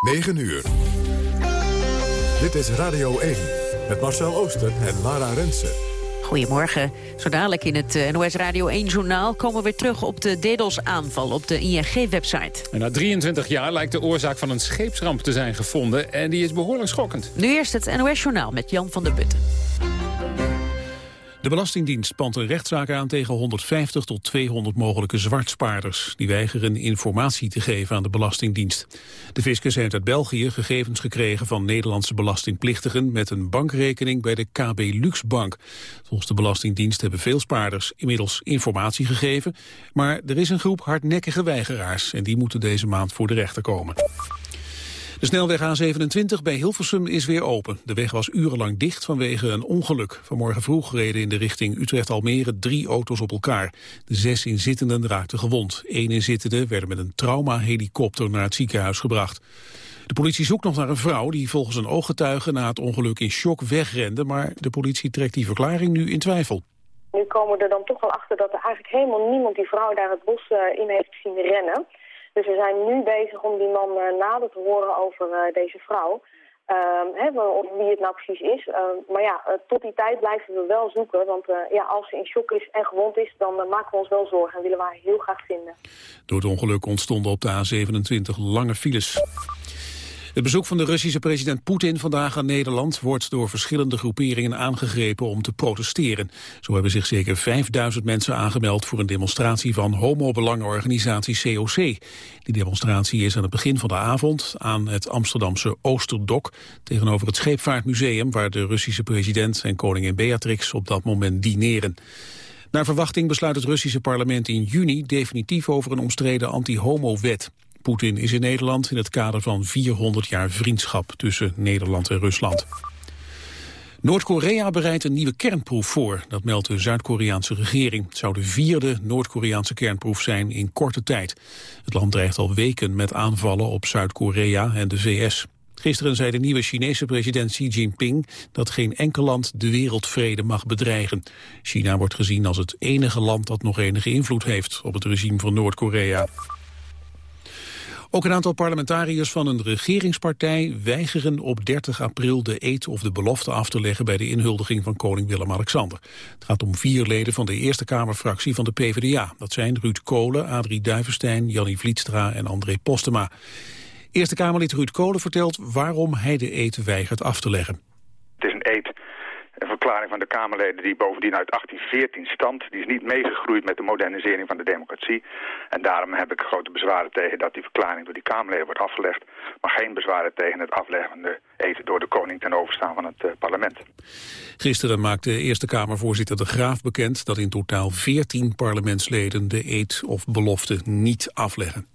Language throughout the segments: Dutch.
9 uur. Dit is Radio 1 met Marcel Ooster en Lara Rensen. Goedemorgen. Zo dadelijk in het eh, NOS Radio 1-journaal komen we weer terug op de DDoS-aanval op de ING-website. Na 23 jaar lijkt de oorzaak van een scheepsramp te zijn gevonden en die is behoorlijk schokkend. Nu eerst het NOS-journaal met Jan van der Putten. De Belastingdienst pant een rechtszaak aan tegen 150 tot 200 mogelijke zwartspaarders. Die weigeren informatie te geven aan de Belastingdienst. De fiscus heeft uit België gegevens gekregen van Nederlandse belastingplichtigen met een bankrekening bij de KB Luxbank. Volgens de Belastingdienst hebben veel spaarders inmiddels informatie gegeven. Maar er is een groep hardnekkige weigeraars en die moeten deze maand voor de rechter komen. De snelweg A27 bij Hilversum is weer open. De weg was urenlang dicht vanwege een ongeluk. Vanmorgen vroeg reden in de richting Utrecht-Almere drie auto's op elkaar. De zes inzittenden raakten gewond. Eén inzittende werden met een traumahelikopter naar het ziekenhuis gebracht. De politie zoekt nog naar een vrouw die volgens een ooggetuige na het ongeluk in shock wegrende, maar de politie trekt die verklaring nu in twijfel. Nu komen we er dan toch wel achter dat er eigenlijk helemaal niemand die vrouw daar het bos eh, in heeft zien rennen. Dus we zijn nu bezig om die man uh, nader te horen over uh, deze vrouw. Hè, wie het nou precies is. Ehm, maar ja, uh, tot die tijd blijven we wel zoeken. Want ja, als ze in shock is en gewond is, dan maken we ons wel zorgen. En willen we haar heel graag vinden. Door het ongeluk ontstonden op de A27 lange files. Het bezoek van de Russische president Poetin vandaag aan Nederland wordt door verschillende groeperingen aangegrepen om te protesteren. Zo hebben zich zeker 5000 mensen aangemeld voor een demonstratie van homobelangenorganisatie COC. Die demonstratie is aan het begin van de avond aan het Amsterdamse Oosterdok tegenover het Scheepvaartmuseum waar de Russische president en koningin Beatrix op dat moment dineren. Naar verwachting besluit het Russische parlement in juni definitief over een omstreden anti-homo-wet. Poetin is in Nederland in het kader van 400 jaar vriendschap tussen Nederland en Rusland. Noord-Korea bereidt een nieuwe kernproef voor, dat meldt de Zuid-Koreaanse regering. Het zou de vierde Noord-Koreaanse kernproef zijn in korte tijd. Het land dreigt al weken met aanvallen op Zuid-Korea en de VS. Gisteren zei de nieuwe Chinese president Xi Jinping dat geen enkel land de wereldvrede mag bedreigen. China wordt gezien als het enige land dat nog enige invloed heeft op het regime van Noord-Korea. Ook een aantal parlementariërs van een regeringspartij weigeren op 30 april de eed of de belofte af te leggen bij de inhuldiging van koning Willem-Alexander. Het gaat om vier leden van de Eerste Kamerfractie van de PvdA. Dat zijn Ruud Kolen, Adrie Duivenstein, Jannie Vlietstra en André Postema. Eerste Kamerlid Ruud Kolen vertelt waarom hij de eed weigert af te leggen. Het is een eed een verklaring van de Kamerleden die bovendien uit 1814 stamt. Die is niet meegegroeid met de modernisering van de democratie. En daarom heb ik grote bezwaren tegen dat die verklaring door die Kamerleden wordt afgelegd. Maar geen bezwaren tegen het afleggen van de eten door de koning ten overstaan van het uh, parlement. Gisteren maakte Eerste Kamervoorzitter De Graaf bekend dat in totaal 14 parlementsleden de eet of belofte niet afleggen.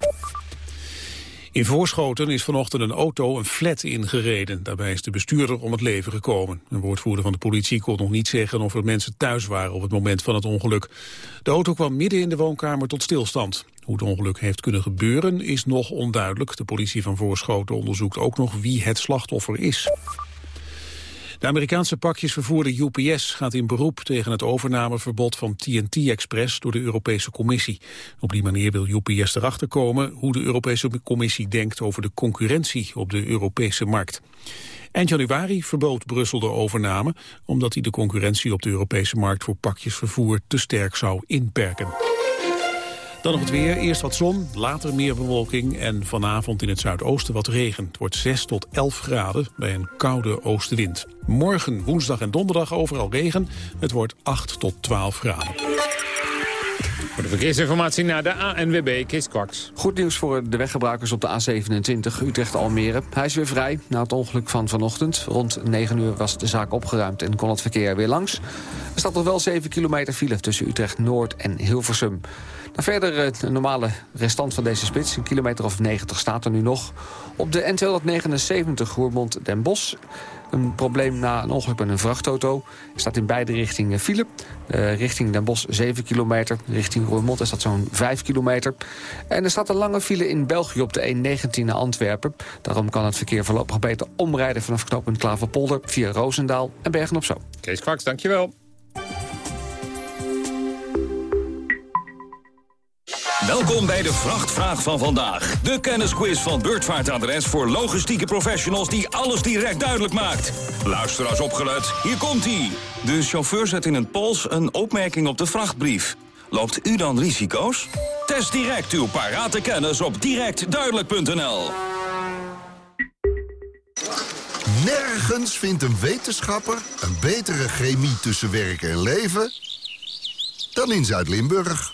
In Voorschoten is vanochtend een auto een flat ingereden. Daarbij is de bestuurder om het leven gekomen. Een woordvoerder van de politie kon nog niet zeggen of er mensen thuis waren op het moment van het ongeluk. De auto kwam midden in de woonkamer tot stilstand. Hoe het ongeluk heeft kunnen gebeuren is nog onduidelijk. De politie van Voorschoten onderzoekt ook nog wie het slachtoffer is. De Amerikaanse pakjesvervoerder UPS gaat in beroep tegen het overnameverbod van TNT Express door de Europese Commissie. Op die manier wil UPS erachter komen hoe de Europese Commissie denkt over de concurrentie op de Europese markt. Eind januari verbood Brussel de overname omdat hij de concurrentie op de Europese markt voor pakjesvervoer te sterk zou inperken. Dan nog het weer. Eerst wat zon, later meer bewolking en vanavond in het zuidoosten wat regen. Het wordt 6 tot 11 graden bij een koude oostenwind. Morgen, woensdag en donderdag overal regen. Het wordt 8 tot 12 graden. Voor de verkeersinformatie naar de ANWB, Kees Kwaks. Goed nieuws voor de weggebruikers op de A27 Utrecht-Almere. Hij is weer vrij na het ongeluk van vanochtend. Rond 9 uur was de zaak opgeruimd en kon het verkeer weer langs. Er staat nog wel 7 kilometer file tussen Utrecht-Noord en Hilversum. Verder het eh, normale restant van deze spits. Een kilometer of 90 staat er nu nog. Op de N279 Roermond-Den Bosch. Een probleem na een ongeluk met een vrachtauto. Er staat in beide richtingen file. Uh, richting Den Bosch 7 kilometer. Richting Roermond is dat zo'n 5 kilometer. En er staat een lange file in België op de E19 naar Antwerpen. Daarom kan het verkeer voorlopig beter omrijden vanaf knooppunt Klaverpolder... via Roosendaal en Bergen-op-Zoom. Kees Kwaks, dankjewel. Welkom bij de Vrachtvraag van vandaag. De kennisquiz van Beurtvaartadres voor logistieke professionals die alles direct duidelijk maakt. Luister als opgelet, hier komt-ie. De chauffeur zet in een pols een opmerking op de vrachtbrief. Loopt u dan risico's? Test direct uw parate kennis op directduidelijk.nl. Nergens vindt een wetenschapper een betere chemie tussen werk en leven dan in Zuid-Limburg.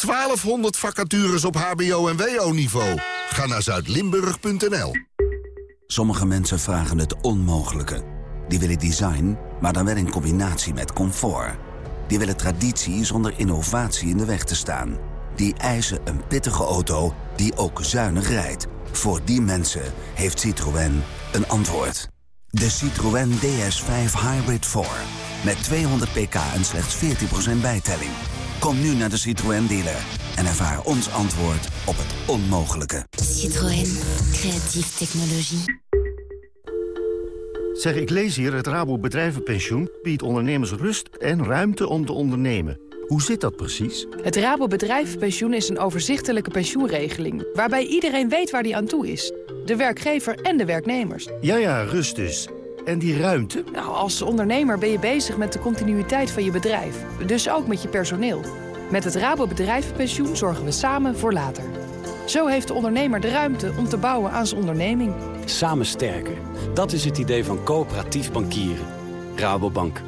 1200 vacatures op hbo- en wo-niveau. Ga naar zuidlimburg.nl. Sommige mensen vragen het onmogelijke. Die willen design, maar dan wel in combinatie met comfort. Die willen traditie zonder innovatie in de weg te staan. Die eisen een pittige auto die ook zuinig rijdt. Voor die mensen heeft Citroën een antwoord. De Citroën DS5 Hybrid 4. Met 200 pk en slechts 14% bijtelling. Kom nu naar de Citroën dealer en ervaar ons antwoord op het onmogelijke. Citroën, creatieve technologie. Zeg, ik lees hier, het Rabo Bedrijvenpensioen biedt ondernemers rust en ruimte om te ondernemen. Hoe zit dat precies? Het Rabo Bedrijvenpensioen is een overzichtelijke pensioenregeling... waarbij iedereen weet waar die aan toe is. De werkgever en de werknemers. Ja, ja, rust dus. En die ruimte? Nou, als ondernemer ben je bezig met de continuïteit van je bedrijf. Dus ook met je personeel. Met het Rabo Bedrijvenpensioen zorgen we samen voor later. Zo heeft de ondernemer de ruimte om te bouwen aan zijn onderneming. Samen sterker. Dat is het idee van coöperatief bankieren. Rabobank.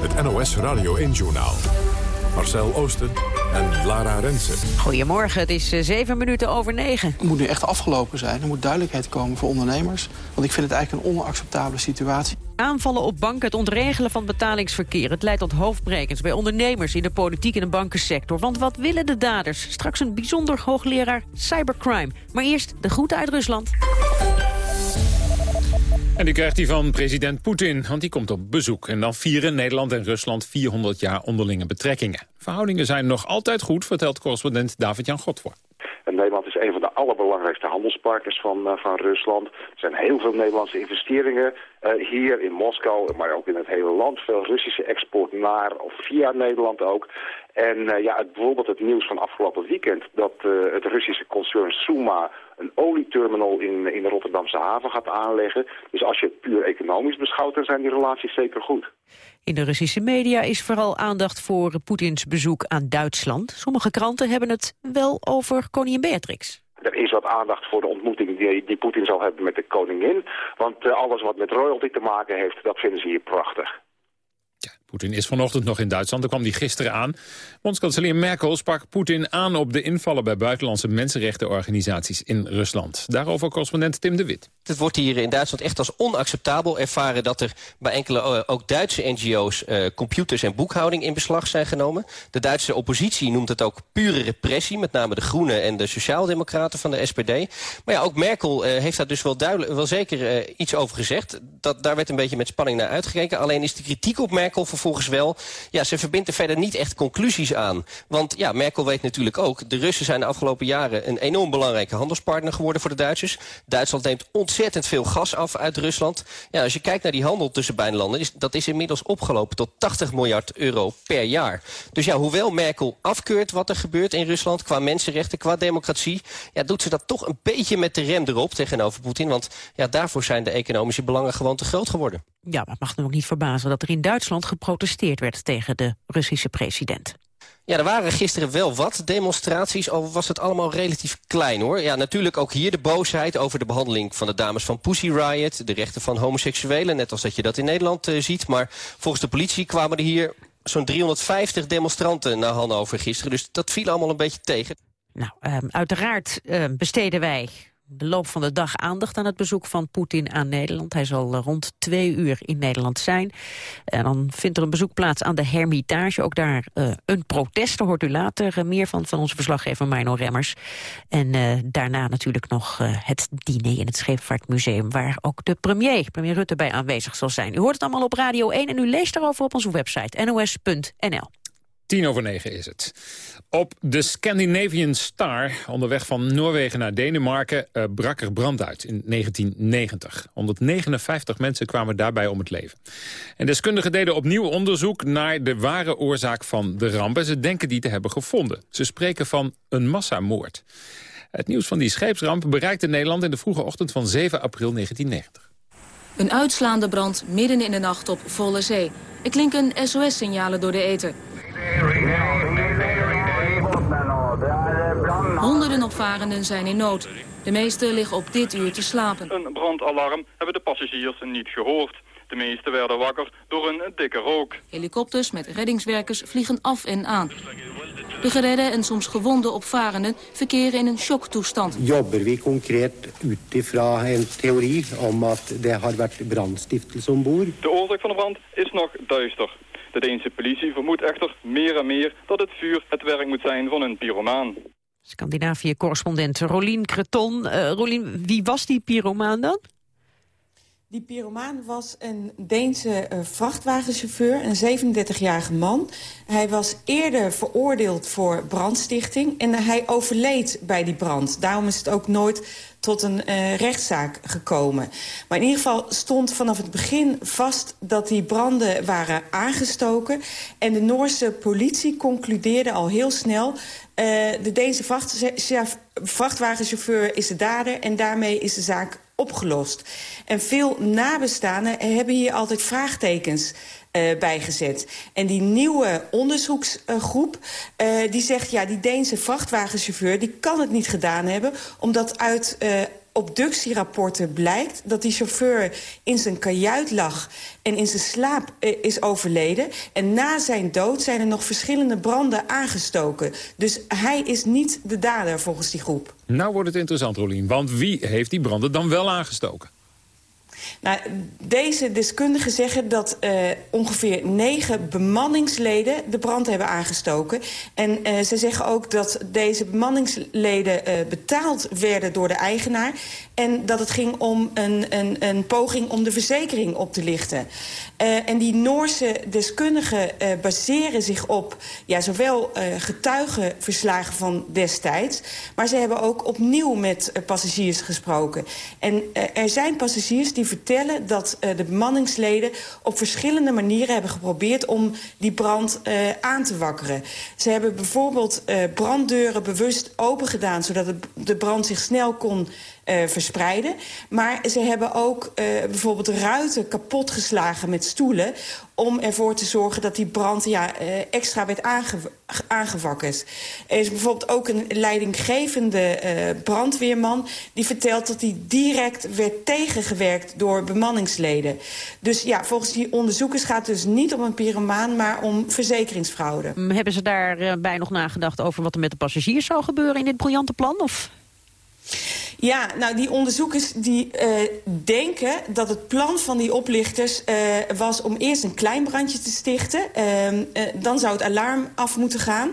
Het NOS Radio 1-journaal. Marcel Oosten en Lara Rensen. Goedemorgen, het is eh, zeven minuten over negen. Het moet nu echt afgelopen zijn. Er moet duidelijkheid komen voor ondernemers. Want ik vind het eigenlijk een onacceptabele situatie. Aanvallen op banken, het ontregelen van betalingsverkeer. Het leidt tot hoofdbrekens bij ondernemers in de politiek en de bankensector. Want wat willen de daders? Straks een bijzonder hoogleraar cybercrime. Maar eerst de groeten uit Rusland. En die krijgt hij van president Poetin, want die komt op bezoek. En dan vieren Nederland en Rusland 400 jaar onderlinge betrekkingen. Verhoudingen zijn nog altijd goed, vertelt correspondent David-Jan Godvoor. Nederland is een van de allerbelangrijkste handelspartners van, uh, van Rusland. Er zijn heel veel Nederlandse investeringen uh, hier in Moskou, maar ook in het hele land. Veel Russische export naar of via Nederland ook. En uh, ja, het, bijvoorbeeld het nieuws van afgelopen weekend dat het Russische concern Suma een olieterminal in, in de Rotterdamse haven gaat aanleggen. Dus als je het puur economisch beschouwt, dan zijn die relaties zeker goed. In de Russische media is vooral aandacht voor Poetins bezoek aan Duitsland. Sommige kranten hebben het wel over koningin Beatrix. Er is wat aandacht voor de ontmoeting die, die Poetin zal hebben met de koningin. Want uh, alles wat met royalty te maken heeft, dat vinden ze hier prachtig. Poetin is vanochtend nog in Duitsland, daar kwam hij gisteren aan. Bondskanselier Merkel sprak Poetin aan op de invallen... bij buitenlandse mensenrechtenorganisaties in Rusland. Daarover correspondent Tim de Wit. Het wordt hier in Duitsland echt als onacceptabel ervaren... dat er bij enkele uh, ook Duitse NGO's uh, computers en boekhouding in beslag zijn genomen. De Duitse oppositie noemt het ook pure repressie... met name de Groenen en de Sociaaldemocraten van de SPD. Maar ja, ook Merkel uh, heeft daar dus wel, duidelijk, wel zeker iets over gezegd. Dat, daar werd een beetje met spanning naar uitgekeken. Alleen is de kritiek op Merkel vervolgens wel... ja, ze verbindt er verder niet echt conclusies aan. Want ja, Merkel weet natuurlijk ook... de Russen zijn de afgelopen jaren een enorm belangrijke handelspartner geworden voor de Duitsers. Duitsland neemt ontzettend veel gas af uit Rusland. Ja, als je kijkt naar die handel tussen beide landen... Is, dat is inmiddels opgelopen tot 80 miljard euro per jaar. Dus ja, hoewel Merkel afkeurt wat er gebeurt in Rusland... qua mensenrechten, qua democratie... Ja, doet ze dat toch een beetje met de rem erop tegenover Poetin. Want ja, daarvoor zijn de economische belangen gewoon te groot geworden. Ja, maar het mag nu ook niet verbazen dat er in Duitsland geprotesteerd werd tegen de Russische president. Ja, er waren gisteren wel wat demonstraties, al was het allemaal relatief klein hoor. Ja, natuurlijk ook hier de boosheid over de behandeling van de dames van Pussy Riot... de rechten van homoseksuelen, net als dat je dat in Nederland uh, ziet. Maar volgens de politie kwamen er hier zo'n 350 demonstranten naar Hannover gisteren. Dus dat viel allemaal een beetje tegen. Nou, um, uiteraard uh, besteden wij de loop van de dag aandacht aan het bezoek van Poetin aan Nederland. Hij zal eh, rond twee uur in Nederland zijn. En dan vindt er een bezoek plaats aan de Hermitage. Ook daar uh, een protest, daar hoort u later uh, meer van... van onze verslaggever Mino Remmers. En uh, daarna natuurlijk nog het diner in het Scheepvaartmuseum... waar ook de premier, premier Rutte, bij aanwezig zal zijn. U hoort het allemaal op Radio 1 en u leest daarover op onze website nos.nl. Tien over negen is het. Op de Scandinavian Star, onderweg van Noorwegen naar Denemarken, uh, brak er brand uit in 1990. 159 mensen kwamen daarbij om het leven. En deskundigen deden opnieuw onderzoek naar de ware oorzaak van de ramp. En ze denken die te hebben gevonden. Ze spreken van een massamoord. Het nieuws van die scheepsramp bereikte Nederland in de vroege ochtend van 7 april 1990. Een uitslaande brand midden in de nacht op volle zee. Er klinken SOS-signalen door de ether. Honderden opvarenden zijn in nood. De meesten liggen op dit uur te slapen. Een brandalarm hebben de passagiers niet gehoord. De meesten werden wakker door een dikke rook. Helikopters met reddingswerkers vliegen af en aan. De geredde en soms gewonde opvarenden verkeren in een shocktoestand. Jobber we concreet uit fra een theorie om dat er brandstiftelse ombord? De oorzaak van de brand is nog duister. De Deense politie vermoedt echter meer en meer dat het vuur het werk moet zijn van een pyromaan. Scandinavië-correspondent Rolien Creton. Uh, Rolien, wie was die pyromaan dan? Die pyromaan was een Deense uh, vrachtwagenchauffeur, een 37-jarige man. Hij was eerder veroordeeld voor brandstichting en hij overleed bij die brand. Daarom is het ook nooit tot een uh, rechtszaak gekomen. Maar in ieder geval stond vanaf het begin vast dat die branden waren aangestoken. En de Noorse politie concludeerde al heel snel... Uh, de Deense vracht, vrachtwagenchauffeur is de dader en daarmee is de zaak opgelost. En veel nabestaanden hebben hier altijd vraagtekens uh, bijgezet. En die nieuwe onderzoeksgroep uh, die zegt... ja, die Deense vrachtwagenchauffeur die kan het niet gedaan hebben... omdat uit uh, obductierapporten blijkt dat die chauffeur in zijn kajuit lag... en in zijn slaap is overleden. En na zijn dood zijn er nog verschillende branden aangestoken. Dus hij is niet de dader volgens die groep. Nou wordt het interessant, Rolien. Want wie heeft die branden dan wel aangestoken? Nou, deze deskundigen zeggen dat uh, ongeveer negen bemanningsleden de brand hebben aangestoken. En uh, ze zeggen ook dat deze bemanningsleden uh, betaald werden door de eigenaar. En dat het ging om een, een, een poging om de verzekering op te lichten. Uh, en die Noorse deskundigen uh, baseren zich op ja, zowel uh, getuigenverslagen van destijds... maar ze hebben ook opnieuw met passagiers gesproken. En er zijn passagiers die vertellen dat de bemanningsleden... op verschillende manieren hebben geprobeerd om die brand aan te wakkeren. Ze hebben bijvoorbeeld branddeuren bewust opengedaan... zodat de brand zich snel kon uh, verspreiden. Maar ze hebben ook uh, bijvoorbeeld ruiten kapotgeslagen met stoelen... om ervoor te zorgen dat die brand ja, uh, extra werd aange aangewakkerd. Er is bijvoorbeeld ook een leidinggevende brandweerman... die vertelt dat hij direct werd tegengewerkt door bemanningsleden. Dus ja, volgens die onderzoekers gaat het dus niet om een pyromaan... maar om verzekeringsfraude. Hebben ze daarbij nog nagedacht over wat er met de passagiers zou gebeuren... in dit briljante plan? Of... Ja, nou die onderzoekers die uh, denken dat het plan van die oplichters uh, was om eerst een klein brandje te stichten. Uh, uh, dan zou het alarm af moeten gaan.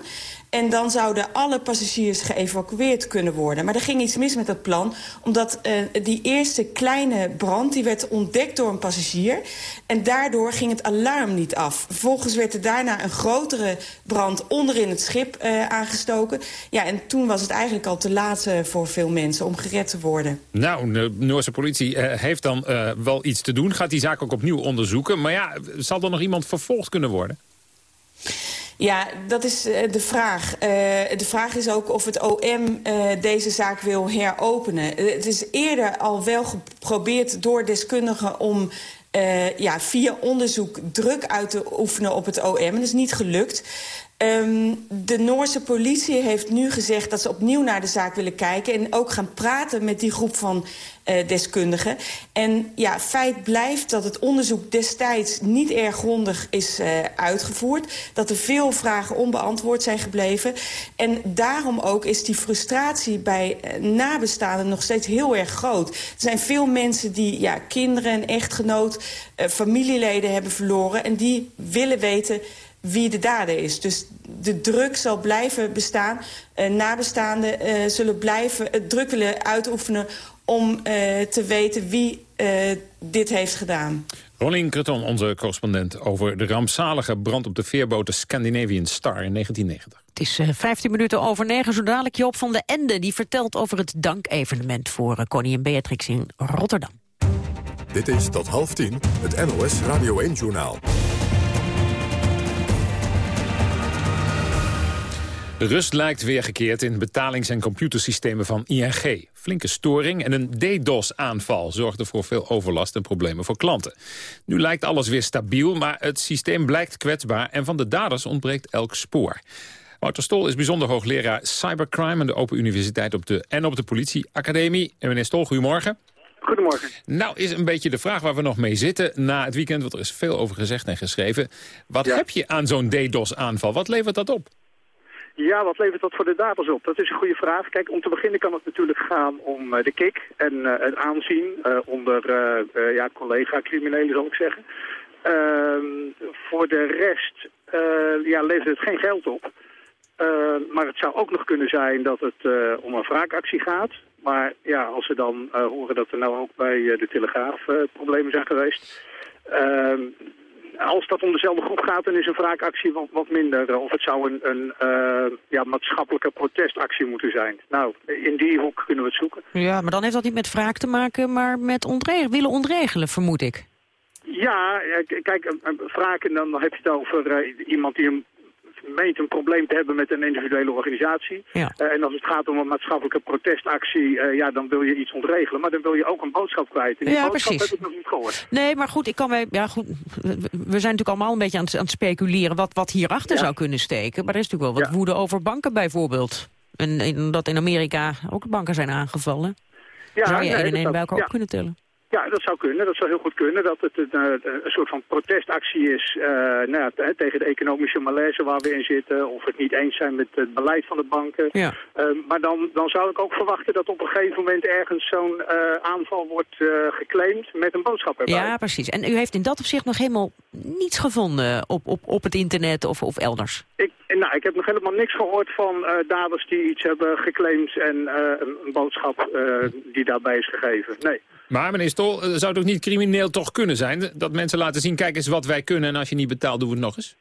En dan zouden alle passagiers geëvacueerd kunnen worden. Maar er ging iets mis met dat plan. Omdat uh, die eerste kleine brand die werd ontdekt door een passagier. En daardoor ging het alarm niet af. Vervolgens werd er daarna een grotere brand onderin het schip uh, aangestoken. Ja, en toen was het eigenlijk al te laat uh, voor veel mensen om gered te worden. Nou, de Noorse politie heeft dan wel iets te doen. Gaat die zaak ook opnieuw onderzoeken. Maar ja, zal er nog iemand vervolgd kunnen worden? Ja, dat is uh, de vraag. Uh, de vraag is ook of het OM uh, deze zaak wil heropenen. het is eerder al wel geprobeerd door deskundigen om ja, via onderzoek druk uit te oefenen op het OM. Dat is niet gelukt. Ehm, de Noorse politie heeft nu gezegd dat ze opnieuw naar de zaak willen kijken... en ook gaan praten met die groep van deskundigen. En ja, feit blijft dat het onderzoek destijds niet erg grondig is uh, uitgevoerd. Dat er veel vragen onbeantwoord zijn gebleven. En daarom ook is die frustratie bij uh, nabestaanden nog steeds heel erg groot. Er zijn veel mensen die ja, kinderen en echtgenoot, familieleden hebben verloren... en die willen weten wie de dader is. Dus de druk zal blijven bestaan. Uh, nabestaanden uh, zullen blijven het druk willen uitoefenen om uh, te weten wie dit heeft gedaan. Rolien Creton, onze correspondent over de rampzalige brand op de veerboot de Scandinavian Star in 1990. Het is uh, 15 minuten over negen. Zo dadelijk Joop van de Ende. Die vertelt over het dankevenement voor uh, koningin Beatrix in Rotterdam. Dit is tot half tien het NOS Radio 1-journaal. De rust lijkt weergekeerd in betalings- en computersystemen van ING. Flinke storing en een DDoS-aanval zorgden voor veel overlast en problemen voor klanten. Nu lijkt alles weer stabiel, maar het systeem blijkt kwetsbaar... en van de daders ontbreekt elk spoor. Wouter Stol is bijzonder hoogleraar cybercrime... aan de Open Universiteit op de, en op de politieacademie. En meneer Stol, goedemorgen. Goedemorgen. Nou is een beetje de vraag waar we nog mee zitten na het weekend... want er is veel over gezegd en geschreven. Wat ja. heb je aan zo'n DDoS-aanval? Wat levert dat op? Ja, wat levert dat voor de daders op? Dat is een goede vraag. Kijk, om te beginnen kan het natuurlijk gaan om uh, de kick en uh, het aanzien uh, onder ja, collega-criminelen, zal ik zeggen. Ehm, voor de rest ja, levert het geen geld op. maar het zou ook nog kunnen zijn dat het om een wraakactie gaat. Maar ja, als ze dan horen dat er nou ook bij de Telegraaf problemen zijn geweest... Als dat om dezelfde groep gaat, dan is een wraakactie wat, wat minder. Of het zou een, een uh, ja, maatschappelijke protestactie moeten zijn. Nou, in die hoek kunnen we het zoeken. Ja, maar dan heeft dat niet met wraak te maken, maar met ontreg willen ontregelen, vermoed ik. Ja, kijk, wraken, dan heb je het over uh, iemand die een meent een probleem te hebben met een individuele organisatie. Ja. Uh, en als het gaat om een maatschappelijke protestactie, uh, ja, dan wil je iets ontregelen. Maar dan wil je ook een boodschap kwijt. En die ja, boodschap precies. heb ik nog niet gehoord. Nee, maar goed, ik kan mij, ja, goed, we zijn natuurlijk allemaal een beetje aan het, aan het speculeren wat, wat hierachter ja. zou kunnen steken. Maar er is natuurlijk wel wat ja. woede over banken bijvoorbeeld. En, en dat in Amerika ook banken zijn aangevallen. Ja, zou je nee, één en één bij elkaar op kunnen tellen? Ja, dat zou kunnen. Dat zou heel goed kunnen. Dat het een, een soort van protestactie is uh, nou ja, tegen de economische malaise waar we in zitten. Of het niet eens zijn met het beleid van de banken. Ja. Uh, maar dan, dan zou ik ook verwachten dat op een gegeven moment ergens zo'n uh, aanval wordt geclaimd met een boodschap erbij. Ja, precies. En u heeft in dat opzicht nog helemaal niets gevonden op, op, op het internet of, of elders? Ik, nou, ik heb nog helemaal niks gehoord van daders die iets hebben geclaimd en een, een, boodschap die daarbij is gegeven. Nee. Maar meneer Stol, zou het ook niet crimineel toch kunnen zijn? Dat mensen laten zien, kijk eens wat wij kunnen en als je niet betaalt, doen we het nog eens?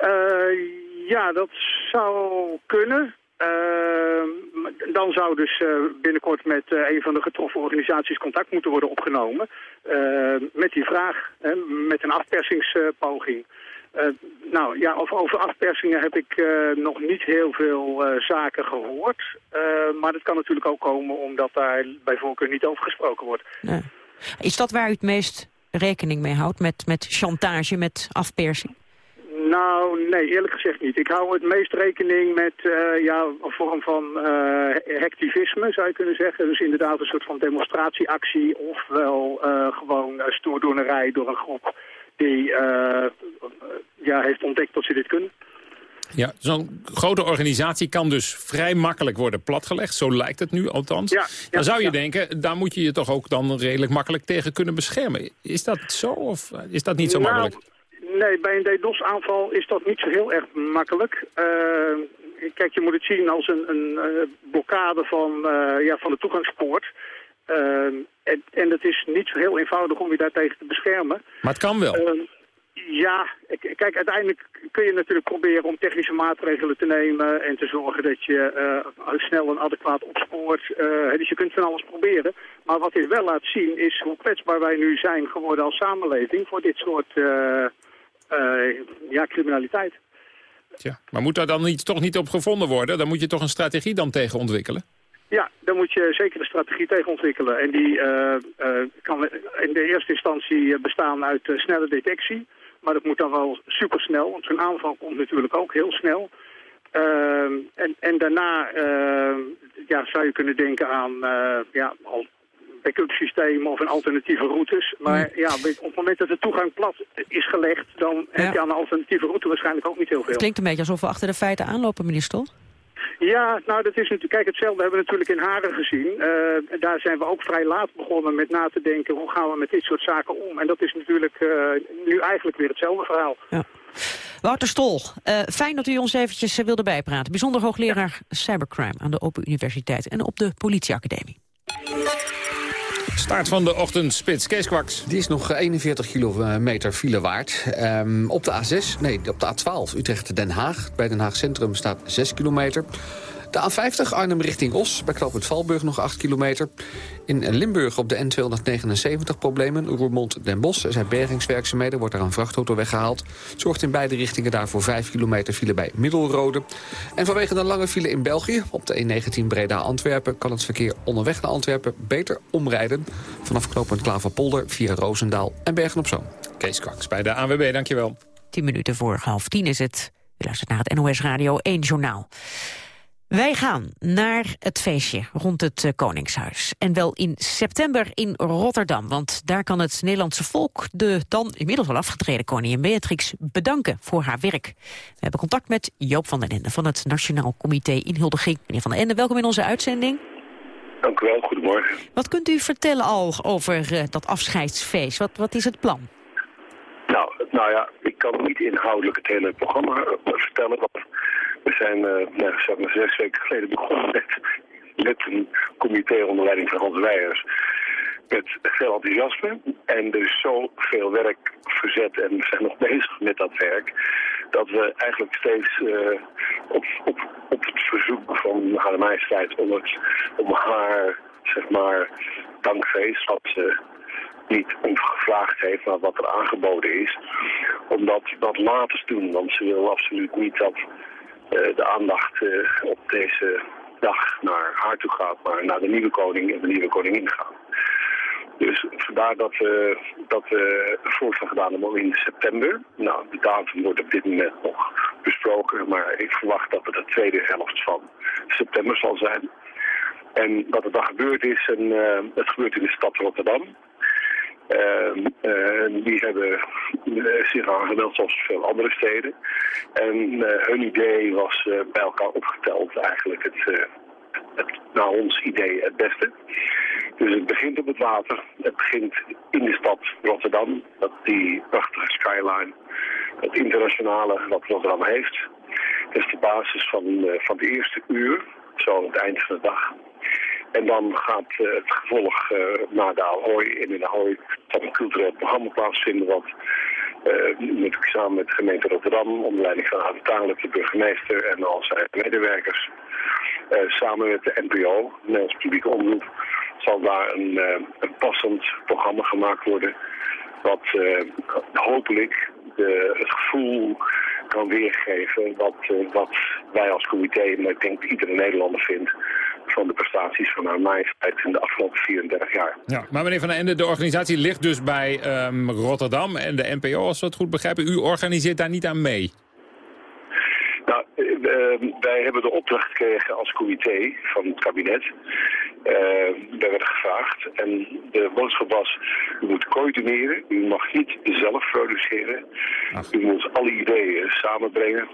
Uh, ja, dat zou kunnen. Dan zou dus binnenkort met een van de getroffen organisaties contact moeten worden opgenomen. met die vraag, met een afpersingspoging. Uh, nou ja, over, over afpersingen heb ik uh, nog niet heel veel uh, zaken gehoord. maar het kan natuurlijk ook komen omdat daar bij voorkeur niet over gesproken wordt. Nee. Is dat waar u het meest rekening mee houdt, met, met chantage, met afpersing? Nou, nee, eerlijk gezegd niet. Ik hou het meest rekening met ja, een vorm van hectivisme, zou je kunnen zeggen. Dus inderdaad een soort van demonstratieactie, ofwel gewoon stoordoenerij door een groep die uh, ja, heeft ontdekt dat ze dit kunnen. Ja, zo'n grote organisatie kan dus vrij makkelijk worden platgelegd. Zo lijkt het nu althans. Ja, ja, dan zou je ja. denken, daar moet je je toch ook dan redelijk makkelijk tegen kunnen beschermen. Is dat zo of is dat niet zo nou, makkelijk? Nee, bij een DDoS-aanval is dat niet zo heel erg makkelijk. Uh, kijk, je moet het zien als een, een uh, blokkade van, uh, ja, van de toegangspoort. Uh, en, en het is niet zo heel eenvoudig om je daartegen te beschermen. Maar het kan wel. Uh, ja, kijk, uiteindelijk kun je natuurlijk proberen om technische maatregelen te nemen... en te zorgen dat je uh, snel en adequaat opspoort. Uh, dus je kunt van alles proberen. Maar wat dit wel laat zien is hoe kwetsbaar wij nu zijn geworden als samenleving... voor dit soort uh, ja, criminaliteit. Tja, maar moet daar dan niet, toch niet op gevonden worden? Dan moet je toch een strategie dan tegen ontwikkelen? Ja, daar moet je zeker een strategie tegen ontwikkelen. En die uh, uh, kan in de eerste instantie bestaan uit snelle detectie. maar dat moet dan wel supersnel, want zo'n aanval komt natuurlijk ook heel snel. En, en daarna ja, zou je kunnen denken aan eh, ja, al backup systemen of een alternatieve routes. Maar ja, op het moment dat de toegang plat is gelegd, dan heb je aan een alternatieve route waarschijnlijk ook niet heel veel. Het klinkt een beetje alsof we achter de feiten aanlopen, meneer Stol. Ja, nou dat is natuurlijk, kijk hetzelfde hebben we natuurlijk in Haren gezien. Eh, daar zijn we ook vrij laat begonnen met na te denken hoe gaan we met dit soort zaken om. En dat is natuurlijk eh, nu eigenlijk weer hetzelfde verhaal. Ja. Wouter Stol, eh, fijn dat u ons eventjes wilde bijpraten. Bijzonder hoogleraar cybercrime aan de Open Universiteit en op de politieacademie. Start van de ochtendspits. Kees Kwaks. Die is nog 41 kilometer file waard. Ehm, op de A6, nee, op de A12 Utrecht-Den Haag. Bij Den Haag Centrum staat 6 kilometer. De A50 Arnhem richting Os, bij knooppunt Valburg nog 8 kilometer. In Limburg op de N279 problemen, Roermond Den Bosch. Er zijn bergingswerkzaamheden, wordt er een vrachtauto weggehaald. Zorgt in beide richtingen daarvoor 5 kilometer file bij Middelrode. En vanwege de lange file in België, op de E19 Breda-Antwerpen... kan het verkeer onderweg naar Antwerpen beter omrijden... vanaf knooppunt Klaverpolder via Roosendaal en Bergen-op-Zoom. Kees Kwaks bij de ANWB, dankjewel. 10 minuten voor half tien is het. U luistert naar het NOS Radio 1 Journaal. Wij gaan naar het feestje rond het eh, Koningshuis. En wel in september in Rotterdam. Want daar kan het Nederlandse volk de dan inmiddels al afgetreden koningin Beatrix bedanken voor haar werk. We hebben contact met Joop van den Ende van het Nationaal Comité Inhuldiging. Meneer van den Ende, welkom in onze uitzending. Dank u wel, goedemorgen. Wat kunt u vertellen al over uh, dat afscheidsfeest? Wat, wat is het plan? Nou, nou ja, ik kan niet inhoudelijk het hele programma uh, vertellen. Want we zijn uh, nou, zeg maar zes weken geleden begonnen met, met een comité onder leiding van Hans Weijers. Met veel enthousiasme. En er is zoveel werk verzet en we zijn nog bezig met dat werk. Dat we eigenlijk steeds uh, op, op, op het verzoek van haar majesteit om, het, om haar, zeg maar, dankfeest, wat ze niet gevraagd heeft, maar wat er aangeboden is. Om dat, dat later te doen, want ze wil absoluut niet dat uh, de aandacht uh, op deze dag naar haar toe gaat, maar naar de nieuwe koning en de nieuwe koningin gaan. Dus vandaar dat we, dat we een voorstel gedaan hebben in september. Nou, de datum wordt op dit moment nog besproken, maar ik verwacht dat het de tweede helft van september zal zijn. En wat er dan gebeurd is, en, het gebeurt in de stad Rotterdam. Uh, die hebben uh, zich aangemeld zoals veel andere steden. En hun idee was bij elkaar opgeteld eigenlijk het, het, naar ons idee het beste. Dus het begint op het water. Het begint in de stad Rotterdam. Dat die prachtige skyline. Het internationale wat Rotterdam heeft. Dat is de basis van, van de eerste uur. Zo aan het eind van de dag. En dan gaat uh, het gevolg uh, naar de Ahoy. In Ahoy zal een cultureel programma plaatsvinden... wat uh, samen met de gemeente Rotterdam... onder leiding van de burgemeester en al zijn medewerkers... samen met de NPO, de Nederlandse publieke omroep... zal daar een, een passend programma gemaakt worden... wat hopelijk de, het gevoel kan weergeven wat, wat wij als comité... maar ik denk iedere Nederlander vindt van de prestaties van haar majesteit in de afgelopen 34 jaar. Ja, maar meneer Van den Ende, de organisatie ligt dus bij um, Rotterdam en de NPO, als we het goed begrijpen. U organiseert daar niet aan mee? Nou, uh, wij hebben de opdracht gekregen als comité van het kabinet. Uh, wij werden gevraagd en de boodschap was, u moet coördineren, u mag niet zelf produceren. Ach. U moet alle ideeën samenbrengen.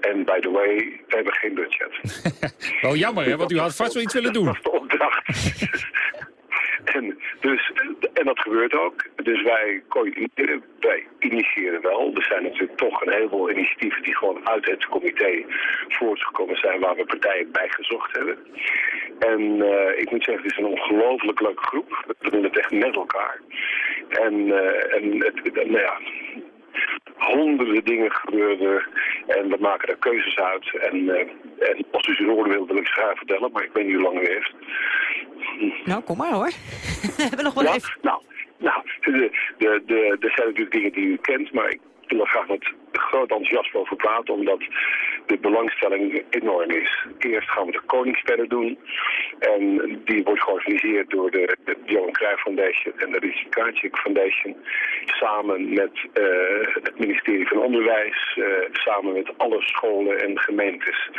En by the way, we hebben geen budget. Wel jammer, hè? Want u had vast zoiets willen doen. Dat was de opdracht. en, dus, en dat gebeurt ook. Dus wij, wij initiëren wel. Er zijn natuurlijk toch een heleboel initiatieven die gewoon uit het comité voortgekomen zijn waar we partijen bij gezocht hebben. En uh, ik moet zeggen, het is een ongelooflijk leuke groep. We doen het echt met elkaar. En, uh, en het, nou ja, honderden dingen gebeurden en we maken er keuzes uit. En, uh, en als u ze horen wil, ik ze graag vertellen, maar ik weet niet hoe lang u heeft. Nou, kom maar hoor. we hebben nog wel ja, even... Nou, nou de, de, de, er zijn natuurlijk dingen die u kent, maar ik wil er graag wat groot enthousiasme over praten, omdat de belangstelling enorm is. Eerst gaan we de Koningsspellen doen. En die wordt georganiseerd door de, de Johan Cruijff Foundation en de Richard Krajcik Foundation. Samen met uh, het ministerie van Onderwijs, uh, samen met alle scholen en gemeentes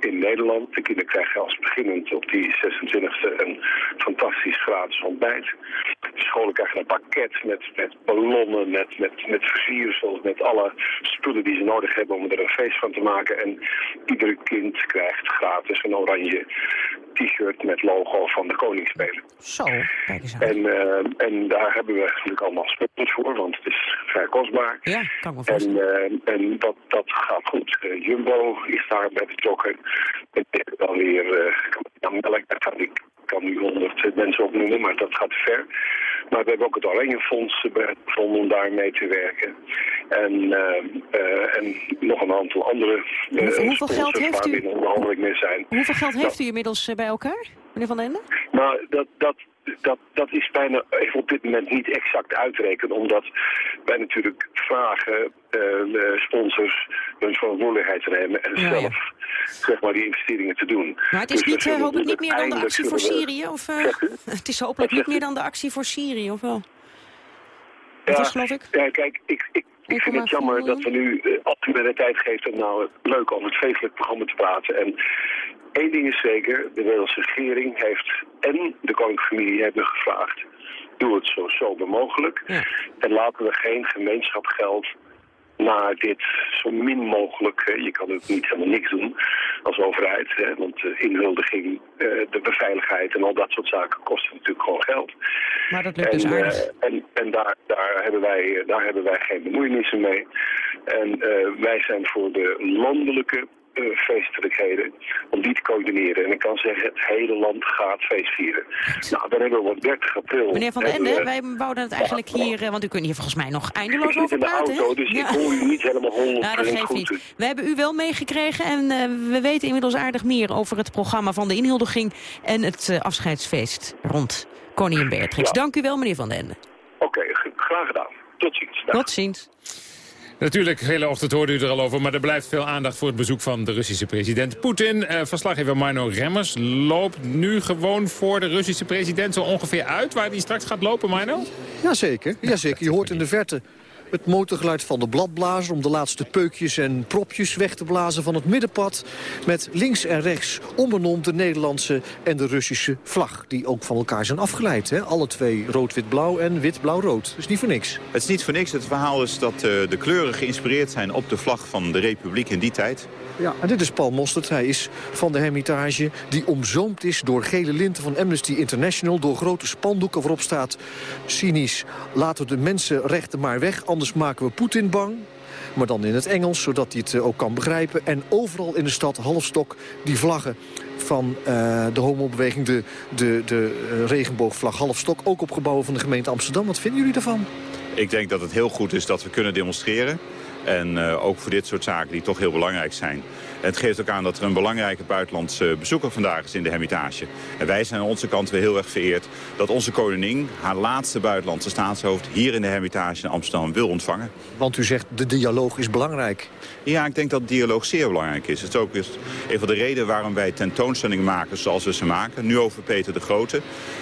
in Nederland. De kinderen krijgen als beginnend op die 26e een fantastisch gratis ontbijt. Scholen krijgen een pakket met, met ballonnen, met, met, met versiersels, met alle spullen die ze nodig hebben om er een feest van te maken. En ieder kind krijgt gratis een oranje t-shirt met logo van de Koningsspelen. Zo, kijk eens aan. En, uh, en daar hebben we natuurlijk allemaal spullen voor, want het is vrij kostbaar. Ja, kan me En, uh, en dat, dat gaat goed. Uh, Jumbo is daar bij de joggen. En dan weer uh, melk, daar kan ik kan nu honderd mensen opnoemen, maar dat gaat ver. Maar we hebben ook het Oranje Fonds gevonden om daar mee te werken. En, uh, en nog een aantal andere hoeveel, hoeveel geld heeft u? in onderhandeling mee zijn. Hoeveel geld heeft nou, u inmiddels bij elkaar, meneer Van den Ende? Nou, dat, dat, dat, dat is bijna even op dit moment niet exact uitrekenen, omdat wij natuurlijk vragen uh, sponsors hun verantwoordelijkheid te nemen en Ja, ja. zelf zeg maar die investeringen te doen. Maar het is Dus niet, zullen hopelijk niet meer dan de actie voor Syrië? Of, uh, het is hopelijk niet meer dan de actie voor Syrië, of wel? Ja, was geloof ik? Ja, kijk, ik, ik, ik vind het jammer dat we nu, eh, als u mij de tijd geeft om nou leuk over het feestelijk programma te praten. En één ding is zeker, de Nederlandse regering heeft en de koninklijke familie hebben gevraagd. Doe het zo sober mogelijk. En laten we geen gemeenschapsgeld naar dit zo min mogelijk. Hè. Je kan ook niet helemaal niks doen als overheid. Hè, want de inhuldiging, eh, de beveiligheid en al dat soort zaken kosten natuurlijk gewoon geld. Maar dat lukt En, dus eh, aardig. en, en daar, daar, hebben wij, daar hebben wij geen bemoeienissen mee. En eh, wij zijn voor de landelijke eh, feestelijkheden coördineren. En ik kan zeggen, het hele land gaat feest vieren. Nou, dan hebben we op 30 april... Meneer Van den Ende, we- wij wouden het eigenlijk hier... eh, Want u kunt hier volgens mij nog eindeloos over in de praten, auto, dus Ja. ik hoor u niet helemaal 100% Ja, dat geeft goed. niet. We hebben u wel meegekregen en eh, we weten inmiddels aardig meer over het programma van de inhuldiging en het eh, afscheidsfeest rond Koningin Beatrix. Dank u wel, meneer Van den Ende. Oké, graag gedaan. Tot ziens. Dag. Tot ziens. Natuurlijk, hele ochtend hoorde u er al over... maar er blijft veel aandacht voor het bezoek van de Russische president Poetin. Eh, verslaggever Marno Remmers loopt nu gewoon voor de Russische president... zo ongeveer uit waar hij straks gaat lopen, Marno? Jazeker, jazeker. Je hoort in de verte het motorgeluid van de bladblazer... om de laatste peukjes en propjes weg te blazen van het middenpad... met links en rechts onbenoemd de Nederlandse en de Russische vlag... die ook van elkaar zijn afgeleid. Hè? Alle twee rood-wit-blauw en wit-blauw-rood. Is niet voor niks. Het is niet voor niks. Het verhaal is dat eh, de kleuren geïnspireerd zijn op de vlag van de Republiek in die tijd. Ja, en dit is Paul Mostert. Hij is van de Hermitage die omzoomd is door gele linten van Amnesty International... door grote spandoeken waarop staat cynisch... laten de mensenrechten maar weg, anders maken we Poetin bang. Maar dan in het Engels, zodat hij het eh, ook kan begrijpen. En overal in de stad halfstok die vlaggen van eh, de homobeweging... de, de, de eh, regenboogvlag halfstok, ook op gebouwen van de gemeente Amsterdam. Wat vinden jullie daarvan? Ik denk dat het heel goed is dat we kunnen demonstreren. En ook voor dit soort zaken die toch heel belangrijk zijn. Het geeft ook aan dat er een belangrijke buitenlandse bezoeker vandaag is in de Hermitage. En wij zijn aan onze kant weer heel erg vereerd dat onze koningin... haar laatste buitenlandse staatshoofd hier in de Hermitage in Amsterdam wil ontvangen. Want u zegt de dialoog is belangrijk. Ja, ik denk dat dialoog zeer belangrijk is. Het is ook een van de redenen waarom wij tentoonstellingen maken zoals we ze maken. Nu over Peter de Grote.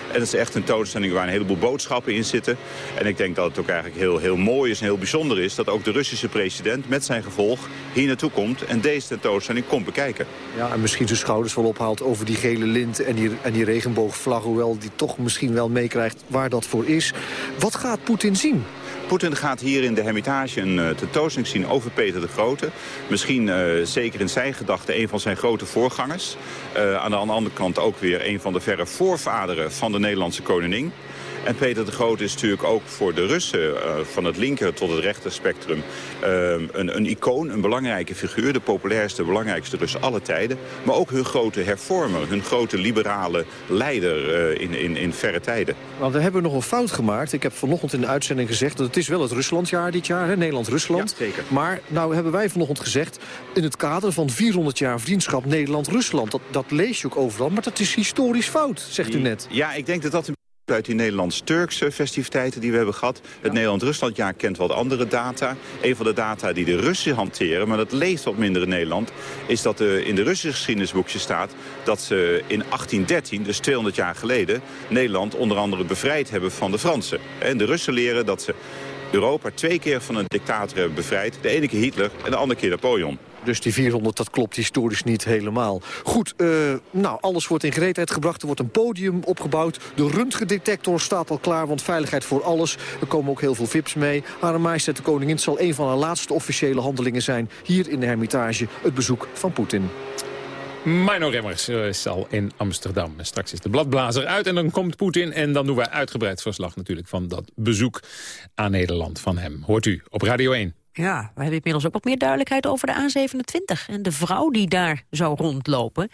En het is echt een tentoonstelling waar een heleboel boodschappen in zitten. En ik denk dat het ook eigenlijk heel, heel mooi is en heel bijzonder is... dat ook de Russische president met zijn gevolg hier naartoe komt... en deze tentoonstelling komt bekijken. Ja, en misschien zijn schouders wel ophaalt over die gele lint en die, en die regenboogvlag... hoewel die toch misschien wel meekrijgt waar dat voor is. Wat gaat Poetin zien? Poetin gaat hier in de Hermitage een uh, tentoonstelling zien over Peter de Grote. Misschien uh, zeker in zijn gedachten een van zijn grote voorgangers. Uh, aan de andere kant ook weer een van de verre voorvaderen van de Nederlandse koningin. En Peter de Grote is natuurlijk ook voor de Russen, uh, van het linker tot het rechter spectrum, uh, een, een icoon, een belangrijke figuur. De populairste, belangrijkste Russen alle tijden. Maar ook hun grote hervormer, hun grote liberale leider uh, in, in, in verre tijden. Want we hebben nog een fout gemaakt. Ik heb vanochtend in de uitzending gezegd dat het is wel het Ruslandjaar dit jaar, Nederland-Rusland. Ja. Maar nou hebben wij vanochtend gezegd, in het kader van 400 jaar vriendschap Nederland-Rusland. Dat, dat lees je ook overal, maar dat is historisch fout, zegt u net. Ja, ik denk dat dat Uit die Nederlands-Turkse festiviteiten die we hebben gehad. Het Nederland-Ruslandjaar kent wat andere data. Een van de data die de Russen hanteren, maar dat leeft wat minder in Nederland... is dat er in de Russische geschiedenisboekje staat... dat ze in 1813, dus 200 jaar geleden... Nederland onder andere bevrijd hebben van de Fransen. En de Russen leren dat ze Europa twee keer van een dictator hebben bevrijd. De ene keer Hitler en de andere keer Napoleon. Dus die 400, dat klopt historisch niet helemaal. Goed, uh, nou, alles wordt in gereedheid gebracht. Er wordt een podium opgebouwd. De röntgendetector staat al klaar, want veiligheid voor alles. Er komen ook heel veel VIP's mee. Hare Majesteit de Koningin zal een van haar laatste officiële handelingen zijn... hier in de Hermitage, het bezoek van Poetin. Mino Remmers is al in Amsterdam. straks is de bladblazer uit en dan komt Poetin... en dan doen wij uitgebreid verslag natuurlijk van dat bezoek aan Nederland van hem. Hoort u op Radio 1. Ja, we hebben inmiddels ook wat meer duidelijkheid over de A27... en de vrouw die daar zou rondlopen.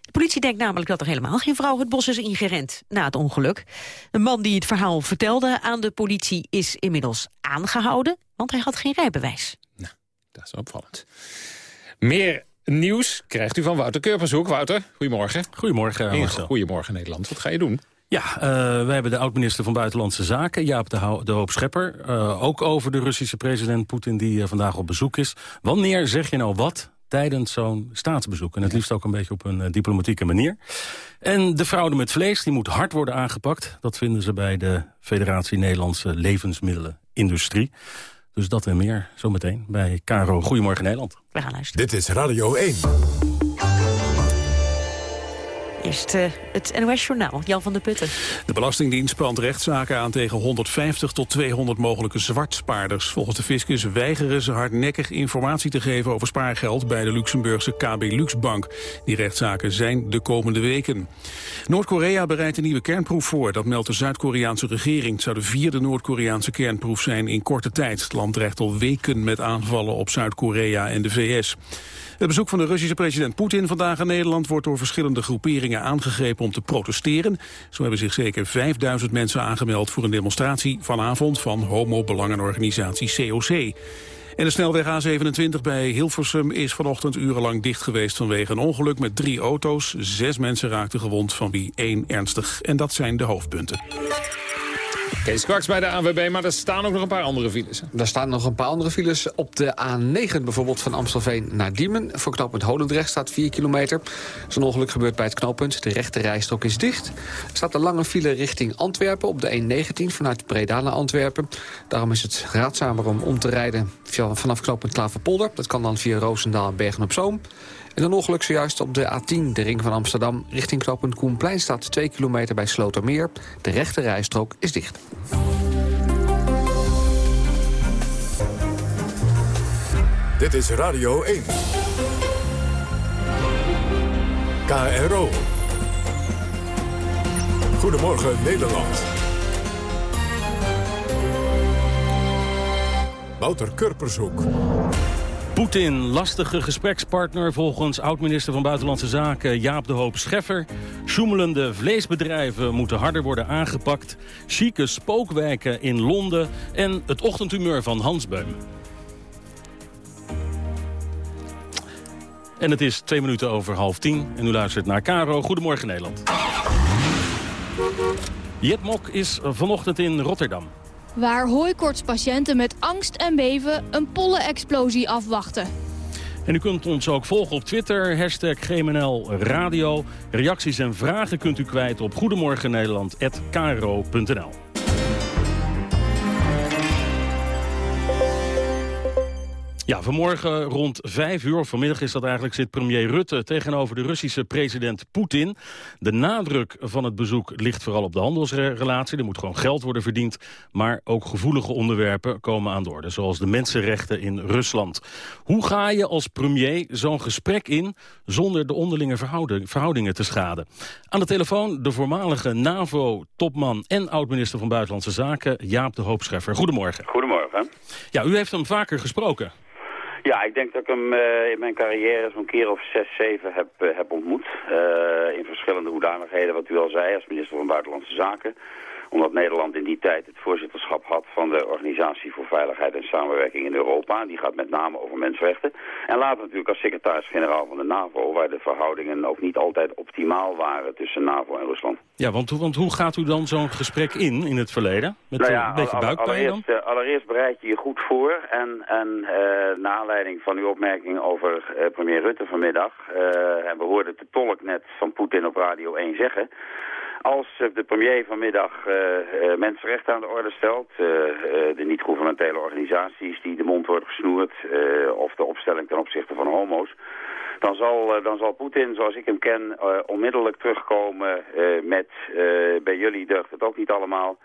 De politie denkt namelijk dat er helemaal geen vrouw het bos is ingerend na het ongeluk. Een man die het verhaal vertelde aan de politie is inmiddels aangehouden... want hij had geen rijbewijs. Nou, dat is opvallend. Meer nieuws krijgt u van Wouter Keurpershoek. Wouter, goedemorgen. Goedemorgen, Marcel. Goedemorgen Nederland. Wat ga je doen? Ja, uh, wij hebben de oud-minister van Buitenlandse Zaken, Jaap de, de Hoop Schepper. Uh, ook over de Russische president Poetin die uh, vandaag op bezoek is. Wanneer zeg je nou wat tijdens zo'n staatsbezoek? En het liefst ook een beetje op een diplomatieke manier. En de fraude met vlees die moet hard worden aangepakt. Dat vinden ze bij de Federatie Nederlandse Levensmiddelenindustrie. Dus dat en meer zometeen bij Caro Goedemorgen Nederland. We gaan luisteren. Dit is Radio 1. Eerst het NOS-journaal, Jan van der Putten. De Belastingdienst spant rechtszaken aan tegen 150 tot 200 mogelijke zwartspaarders. Volgens de fiscus weigeren ze hardnekkig informatie te geven over spaargeld bij de Luxemburgse KB Luxbank. Die rechtszaken zijn de komende weken. Noord-Korea bereidt een nieuwe kernproef voor. Dat meldt de Zuid-Koreaanse regering. Het zou de vierde Noord-Koreaanse kernproef zijn in korte tijd. Het land dreigt al weken met aanvallen op Zuid-Korea en de VS. Het bezoek van de Russische president Poetin vandaag in Nederland wordt door verschillende groeperingen aangegrepen om te protesteren. Zo hebben zich zeker 5000 mensen aangemeld voor een demonstratie vanavond van homo-belangenorganisatie COC. En de snelweg A27 bij Hilversum is vanochtend urenlang dicht geweest vanwege een ongeluk met drie auto's. Zes mensen raakten gewond, van wie één ernstig. En dat zijn de hoofdpunten. Kees Kwaks bij de AWB, maar er staan ook nog een paar andere files. Er staan nog een paar andere files. Op de A9 bijvoorbeeld van Amstelveen naar Diemen. Voor knooppunt Holendrecht staat 4 kilometer. Zo'n ongeluk gebeurt bij het knooppunt. De rechte rijstrook is dicht. Er staat een lange file richting Antwerpen op de E19 vanuit Breda naar Antwerpen. Daarom is het raadzamer om om te rijden vanaf knooppunt Klaverpolder. Dat kan dan via Roosendaal en Bergen-op-Zoom. En een ongeluk zojuist op de A10, de ring van Amsterdam... richting knooppunt Koenplein staat 2 kilometer bij Slotermeer. De rechte rijstrook is dicht. Dit is Radio 1. KRO. Goedemorgen Nederland. Wouter Kurpershoek. Poetin, lastige gesprekspartner volgens oud-minister van Buitenlandse Zaken Jaap de Hoop Scheffer. Sjoemelende vleesbedrijven moeten harder worden aangepakt. Chique spookwijken in Londen en het ochtendhumeur van Hans Beum. En het is twee minuten over half tien en u luistert naar Caro. Goedemorgen Nederland. Jet Mok is vanochtend in Rotterdam waar hooikoortspatiënten met angst en beven een pollenexplosie afwachten. En u kunt ons ook volgen op Twitter, hashtag GMNL Radio. Reacties en vragen kunt u kwijt op goedemorgennederland.kro.nl. Ja, vanmorgen rond vijf uur, vanmiddag is dat eigenlijk, zit premier Rutte tegenover de Russische president Poetin. De nadruk van het bezoek ligt vooral op de handelsrelatie. Er moet gewoon geld worden verdiend, maar ook gevoelige onderwerpen komen aan de orde. Zoals de mensenrechten in Rusland. Hoe ga je als premier zo'n gesprek in zonder de onderlinge verhoudingen te schaden? Aan de telefoon de voormalige NAVO-topman en oud-minister van Buitenlandse Zaken, Jaap de Hoopscheffer. Goedemorgen. Goedemorgen. Ja, u heeft hem vaker gesproken. Ja, ik denk dat ik hem uh, in mijn carrière zo'n keer of zes, zeven heb, uh, heb ontmoet. Uh, in verschillende hoedanigheden, wat u al zei, als minister van Buitenlandse Zaken. Omdat Nederland in die tijd het voorzitterschap had van de Organisatie voor Veiligheid en Samenwerking in Europa. Die gaat met name over mensenrechten. En later natuurlijk als secretaris-generaal van de NAVO, waar de verhoudingen ook niet altijd optimaal waren tussen NAVO en Rusland. Ja, want, want hoe gaat u dan zo'n gesprek in, in het verleden? Met Nou ja, een beetje buikpijn dan? allereerst, eh, allereerst bereid je je goed voor. En, en eh naar aanleiding van uw opmerking over eh, premier Rutte vanmiddag... en we hoorden de tolk net van Poetin op Radio 1 zeggen... Als eh, de premier vanmiddag eh, mensenrechten aan de orde stelt, de niet-governementele organisaties die de mond worden gesnoerd, of de opstelling ten opzichte van homo's, dan zal, dan zal Poetin, zoals ik hem ken, onmiddellijk terugkomen met bij jullie deugt het ook niet allemaal.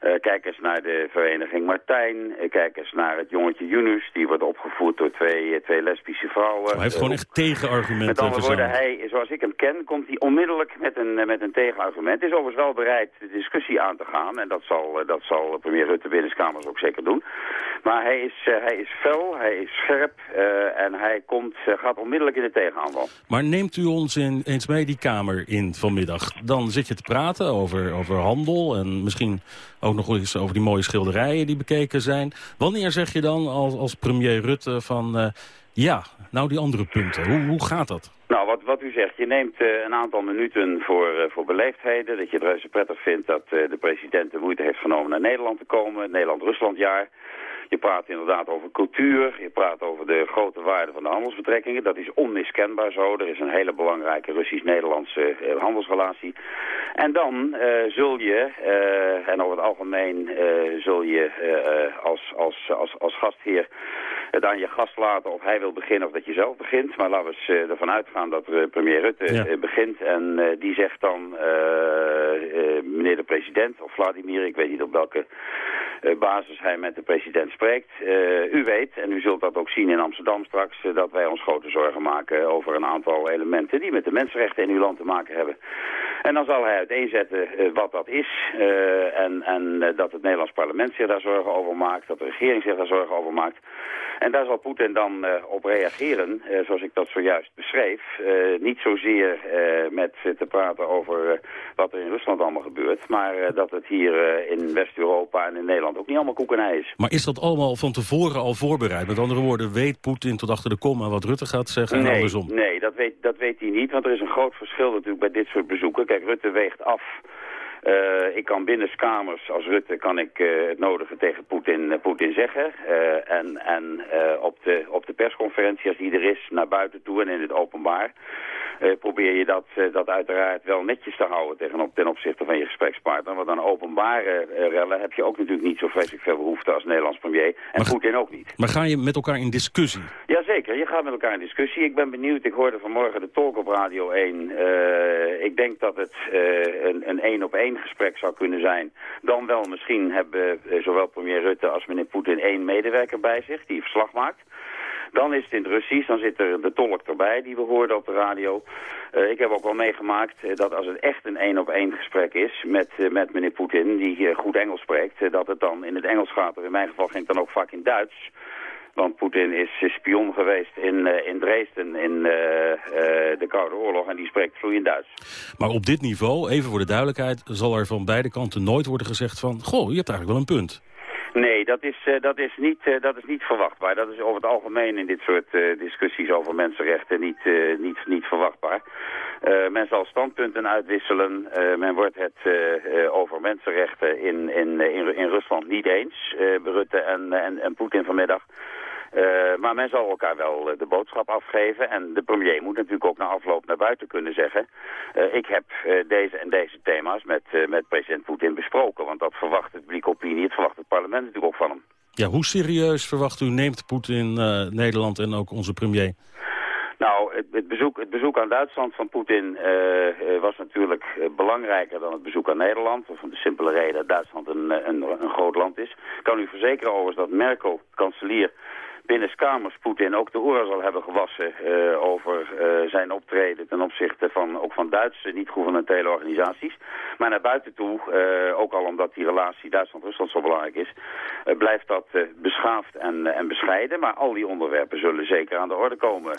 Eh, kijk eens naar de vereniging Martijn. Eh, kijk eens naar het jongetje Yunus. Die wordt opgevoed door twee, eh, twee lesbische vrouwen. Hij heeft gewoon echt tegenargumenten met andere woorden, hij, zoals ik hem ken, komt hij onmiddellijk met een, met een tegenargument. Is overigens wel bereid de discussie aan te gaan. En dat zal, dat zal premier Rutte binnenskamers ook zeker doen. Maar hij is, hij is fel, hij is scherp en hij komt, gaat onmiddellijk in de tegenaanval. Maar neemt u ons in, eens mee die kamer in vanmiddag? Dan zit je te praten over, over handel en misschien ook nog eens over die mooie schilderijen die bekeken zijn. Wanneer zeg je dan als, als premier Rutte van... eh, ja, nou die andere punten, hoe, hoe gaat dat? Nou, wat, wat u zegt, je neemt eh, een aantal minuten voor, eh, voor beleefdheden. Dat je het reuze prettig vindt dat de president de moeite heeft genomen naar Nederland te komen. Het Nederland-Ruslandjaar. Je praat inderdaad over cultuur. Je praat over de grote waarde van de handelsbetrekkingen. Dat is onmiskenbaar zo. Er is een hele belangrijke Russisch-Nederlandse eh, handelsrelatie. En dan eh, zul je, eh, en over het algemeen zul je als, als, als, als gastheer het aan je gast laten of hij wil beginnen of dat je zelf begint. Maar laten we eens eh, ervan uitgaan dat eh, premier Rutte Ja. eh, begint. En eh, die zegt dan, eh, eh, meneer de president of Vladimir, ik weet niet op welke eh, basis hij met de president spreekt. Eh, u weet, en u zult dat ook zien in Amsterdam straks, eh, dat wij ons grote zorgen maken over een aantal elementen die met de mensenrechten in uw land te maken hebben. En dan zal hij uiteenzetten eh, wat dat is eh, en, en eh, dat het Nederlands parlement zich daar zorgen over maakt, dat de regering zich daar zorgen over maakt. En daar zal Poetin dan op reageren, zoals ik dat zojuist beschreef. Niet zozeer met te praten over wat er in Rusland allemaal gebeurt, maar dat het hier in West-Europa en in Nederland ook niet allemaal koekenij is. Maar is dat allemaal van tevoren al voorbereid? Met andere woorden, weet Poetin tot achter de komma wat Rutte gaat zeggen en andersom? Nee, dat weet, dat weet hij niet, want er is een groot verschil natuurlijk bij dit soort bezoeken. Kijk, Rutte weegt af. Eh, ik kan binnenskamers als Rutte kan ik eh, het nodige tegen Poetin, eh, Poetin zeggen. En en op, de, op de persconferentie, als die er is, naar buiten toe en in het openbaar... probeer je dat, dat uiteraard wel netjes te houden tegen ten opzichte van je gesprekspartner. Want aan openbare rellen heb je ook natuurlijk niet zo vreselijk veel behoefte als Nederlands premier. En Poetin ook niet. Maar ga je met elkaar in discussie? Jazeker, je gaat met elkaar in discussie. Ik ben benieuwd, ik hoorde vanmorgen de talk op Radio 1. Eh, ik denk dat het eh, een een gesprek zou kunnen zijn. Dan wel misschien hebben eh, zowel premier Rutte als meneer Poetin één medewerker bij zich die verslag maakt. Dan is het in het Russisch, dan zit er de tolk erbij die we hoorden op de radio. Eh, ik heb ook wel meegemaakt eh, dat als het echt een één-op-één gesprek is met, met meneer Poetin, die goed Engels spreekt, dat het dan in het Engels gaat. Of in mijn geval ging het dan ook vaak in Duits. Want Poetin is spion geweest in, eh, in Dresden in eh, eh, de Koude Oorlog en die spreekt vloeiend Duits. Maar op dit niveau, even voor de duidelijkheid... zal er van beide kanten nooit worden gezegd van... goh, je hebt eigenlijk wel een punt. Nee, dat is, dat, is niet, dat is niet verwachtbaar. Dat is over het algemeen in dit soort discussies over mensenrechten niet, niet, niet verwachtbaar. Eh, men zal standpunten uitwisselen. Men wordt het over mensenrechten in, in, in, in Rusland niet eens. Rutte en, en, en Poetin vanmiddag. Eh, maar men zal elkaar wel eh, de boodschap afgeven. En de premier moet natuurlijk ook na afloop naar buiten kunnen zeggen... eh, ik heb deze en deze thema's met, met president Poetin besproken. Want dat verwacht het publieke opinie, het verwacht het parlement natuurlijk ook van hem. Ja, hoe serieus verwacht u neemt Poetin Nederland en ook onze premier? Nou, het, het, bezoek, het bezoek aan Duitsland van Poetin was natuurlijk belangrijker dan het bezoek aan Nederland. Van de simpele reden dat Duitsland een, een, een groot land is. Ik kan u verzekeren overigens dat Merkel, kanselier, binnenskamers Poetin ook de oren zal hebben gewassen uh, over uh, zijn optreden ten opzichte van, ook van Duitse niet-governementele organisaties. Maar naar buiten toe, uh, ook al omdat die relatie Duitsland-Rusland zo belangrijk is, blijft dat beschaafd en, en bescheiden. Maar al die onderwerpen zullen zeker aan de orde komen.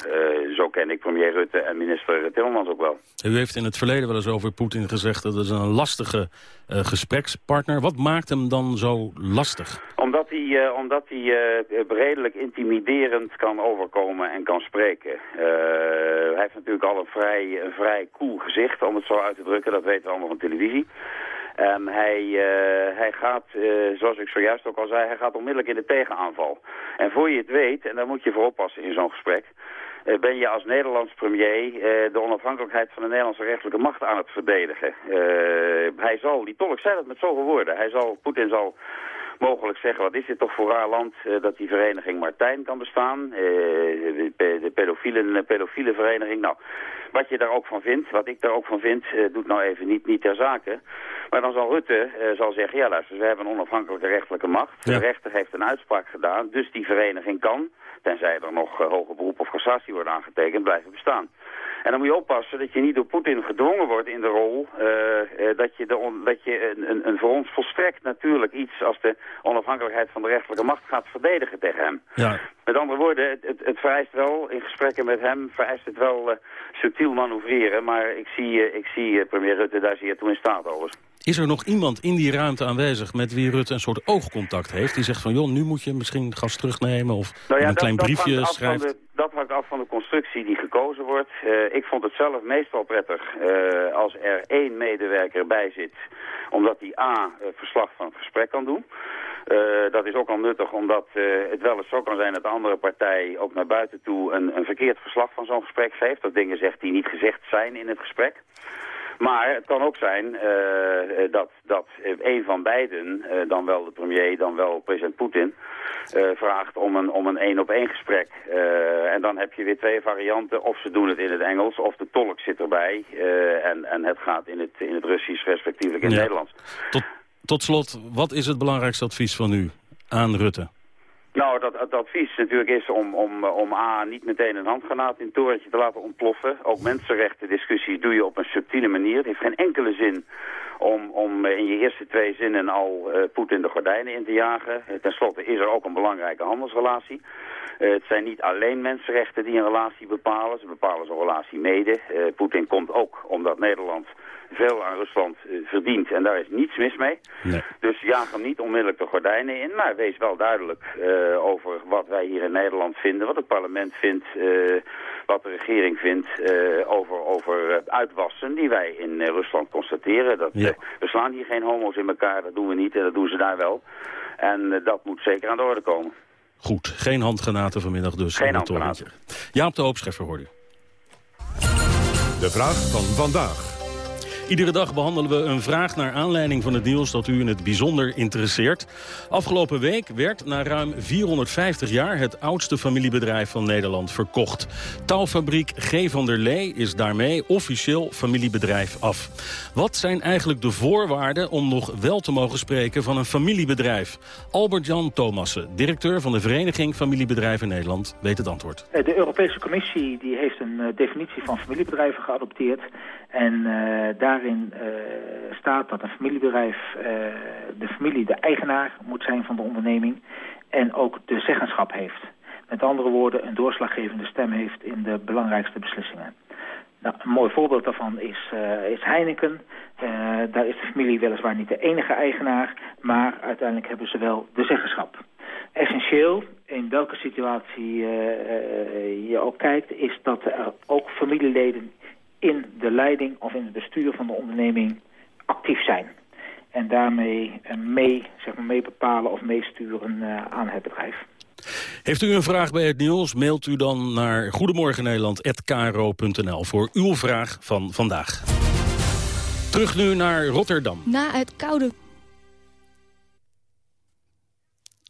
zo ken ik premier Rutte en minister Timmermans ook wel. U heeft in het verleden wel eens over Poetin gezegd dat het een lastige gesprekspartner. Wat maakt hem dan zo lastig? Omdat hij, omdat hij redelijk intimiderend kan overkomen en kan spreken. Uh, hij heeft natuurlijk al een vrij, een vrij cool gezicht, om het zo uit te drukken. Dat weten we allemaal van televisie. En hij, uh, hij gaat, uh, zoals ik zojuist ook al zei, hij gaat onmiddellijk in de tegenaanval. En voor je het weet, en daar moet je voor oppassen in zo'n gesprek... Uh, ben je als Nederlands premier de onafhankelijkheid van de Nederlandse rechtelijke macht aan het verdedigen. hij zal, die tolk zei dat met zoveel woorden, hij zal, Poetin zal mogelijk zeggen, wat is dit toch voor raar land uh, dat die vereniging Martijn kan bestaan. Uh, de, de pedofiele, pedofiele vereniging. Nou, wat je daar ook van vindt, wat ik daar ook van vind, uh, doet nou even niet, niet ter zake. Maar dan zal Rutte zal zeggen, ja luister, we hebben een onafhankelijke rechtelijke macht. Ja. De rechter heeft een uitspraak gedaan, dus die vereniging kan, tenzij er nog hoger beroep of cassatie wordt aangetekend, blijven bestaan. En dan moet je oppassen dat je niet door Poetin gedwongen wordt in de rol... Uh, uh, dat je, de dat je een, een, een, voor ons volstrekt natuurlijk iets als de onafhankelijkheid van de rechterlijke macht gaat verdedigen tegen hem. Ja. Met andere woorden, het, het, het, vereist wel, in gesprekken met hem, vereist het wel uh, subtiel manoeuvreren. Maar ik zie, ik zie premier Rutte daar zeer toe in staat overigens. Is er nog iemand in die ruimte aanwezig met wie Rutte een soort oogcontact heeft? Die zegt van, joh, nu moet je misschien gas terugnemen of nou ja, een klein dat, briefje schrijft? De, dat hangt af van de constructie die gekozen wordt. Uh, ik vond het zelf meestal prettig uh, als er één medewerker bij zit, omdat die A, uh, verslag van het gesprek kan doen. Uh, dat is ook al nuttig omdat uh, het wel eens zo kan zijn dat de andere partij ook naar buiten toe een, een verkeerd verslag van zo'n gesprek geeft. Dat dingen zegt die niet gezegd zijn in het gesprek. Maar het kan ook zijn uh, dat, dat een van beiden, uh, dan wel de premier, dan wel president Poetin, vraagt om een om een één op één gesprek. en dan heb je weer twee varianten. Of ze doen het in het Engels, of de tolk zit erbij. en, en het gaat in het, in het Russisch, respectievelijk in het Ja. Nederlands. Tot, tot slot, wat is het belangrijkste advies van u aan Rutte? Nou, dat, het advies natuurlijk is om, om, om A, niet meteen een handgranaat in het torentje te laten ontploffen. Ook mensenrechten discussies doe je op een subtiele manier. Het heeft geen enkele zin om, om in je eerste twee zinnen al uh, Poetin de gordijnen in te jagen. Uh, Ten slotte is er ook een belangrijke handelsrelatie. Uh, het zijn niet alleen mensenrechten die een relatie bepalen. Ze bepalen zo'n relatie mede. Poetin komt ook omdat Nederland veel aan Rusland uh, verdient. En daar is niets mis mee. Nee. Dus jaag hem niet onmiddellijk de gordijnen in. Maar wees wel duidelijk uh, over wat wij hier in Nederland vinden. Wat het parlement vindt. Uh, wat de regering vindt over, over uitwassen die wij in Rusland constateren. Dat, Ja. we slaan hier geen homo's in elkaar. Dat doen we niet en dat doen ze daar wel. En dat moet zeker aan de orde komen. Goed, geen handgranaten vanmiddag dus. Geen handgranaten. Jaap de Hoop Scheffer hoorde u. De vraag van vandaag. Iedere dag behandelen we een vraag naar aanleiding van het nieuws dat u in het bijzonder interesseert. Afgelopen week werd na ruim 450 jaar het oudste familiebedrijf van Nederland verkocht. Touwfabriek G. van der Lee is daarmee officieel familiebedrijf af. Wat zijn eigenlijk de voorwaarden om nog wel te mogen spreken van een familiebedrijf? Albert-Jan Thomassen, directeur van de Vereniging Familiebedrijven Nederland, weet het antwoord. De Europese Commissie die heeft een eh, definitie van familiebedrijven geadopteerd. En eh, daarin eh, staat dat een familiebedrijf eh, de familie de eigenaar moet zijn van de onderneming. En ook de zeggenschap heeft. Met andere woorden, een doorslaggevende stem heeft in de belangrijkste beslissingen. Nou, een mooi voorbeeld daarvan is, is Heineken. Daar is de familie weliswaar niet de enige eigenaar, maar uiteindelijk hebben ze wel de zeggenschap. Essentieel, in welke situatie je ook kijkt, is dat er ook familieleden in de leiding of in het bestuur van de onderneming actief zijn. En daarmee eh, mee, zeg maar, mee bepalen of meesturen eh, aan het bedrijf. Heeft u een vraag bij het nieuws, mailt u dan naar goedemorgennederland.kro.nl voor uw vraag van vandaag. Terug nu naar Rotterdam. Na het koude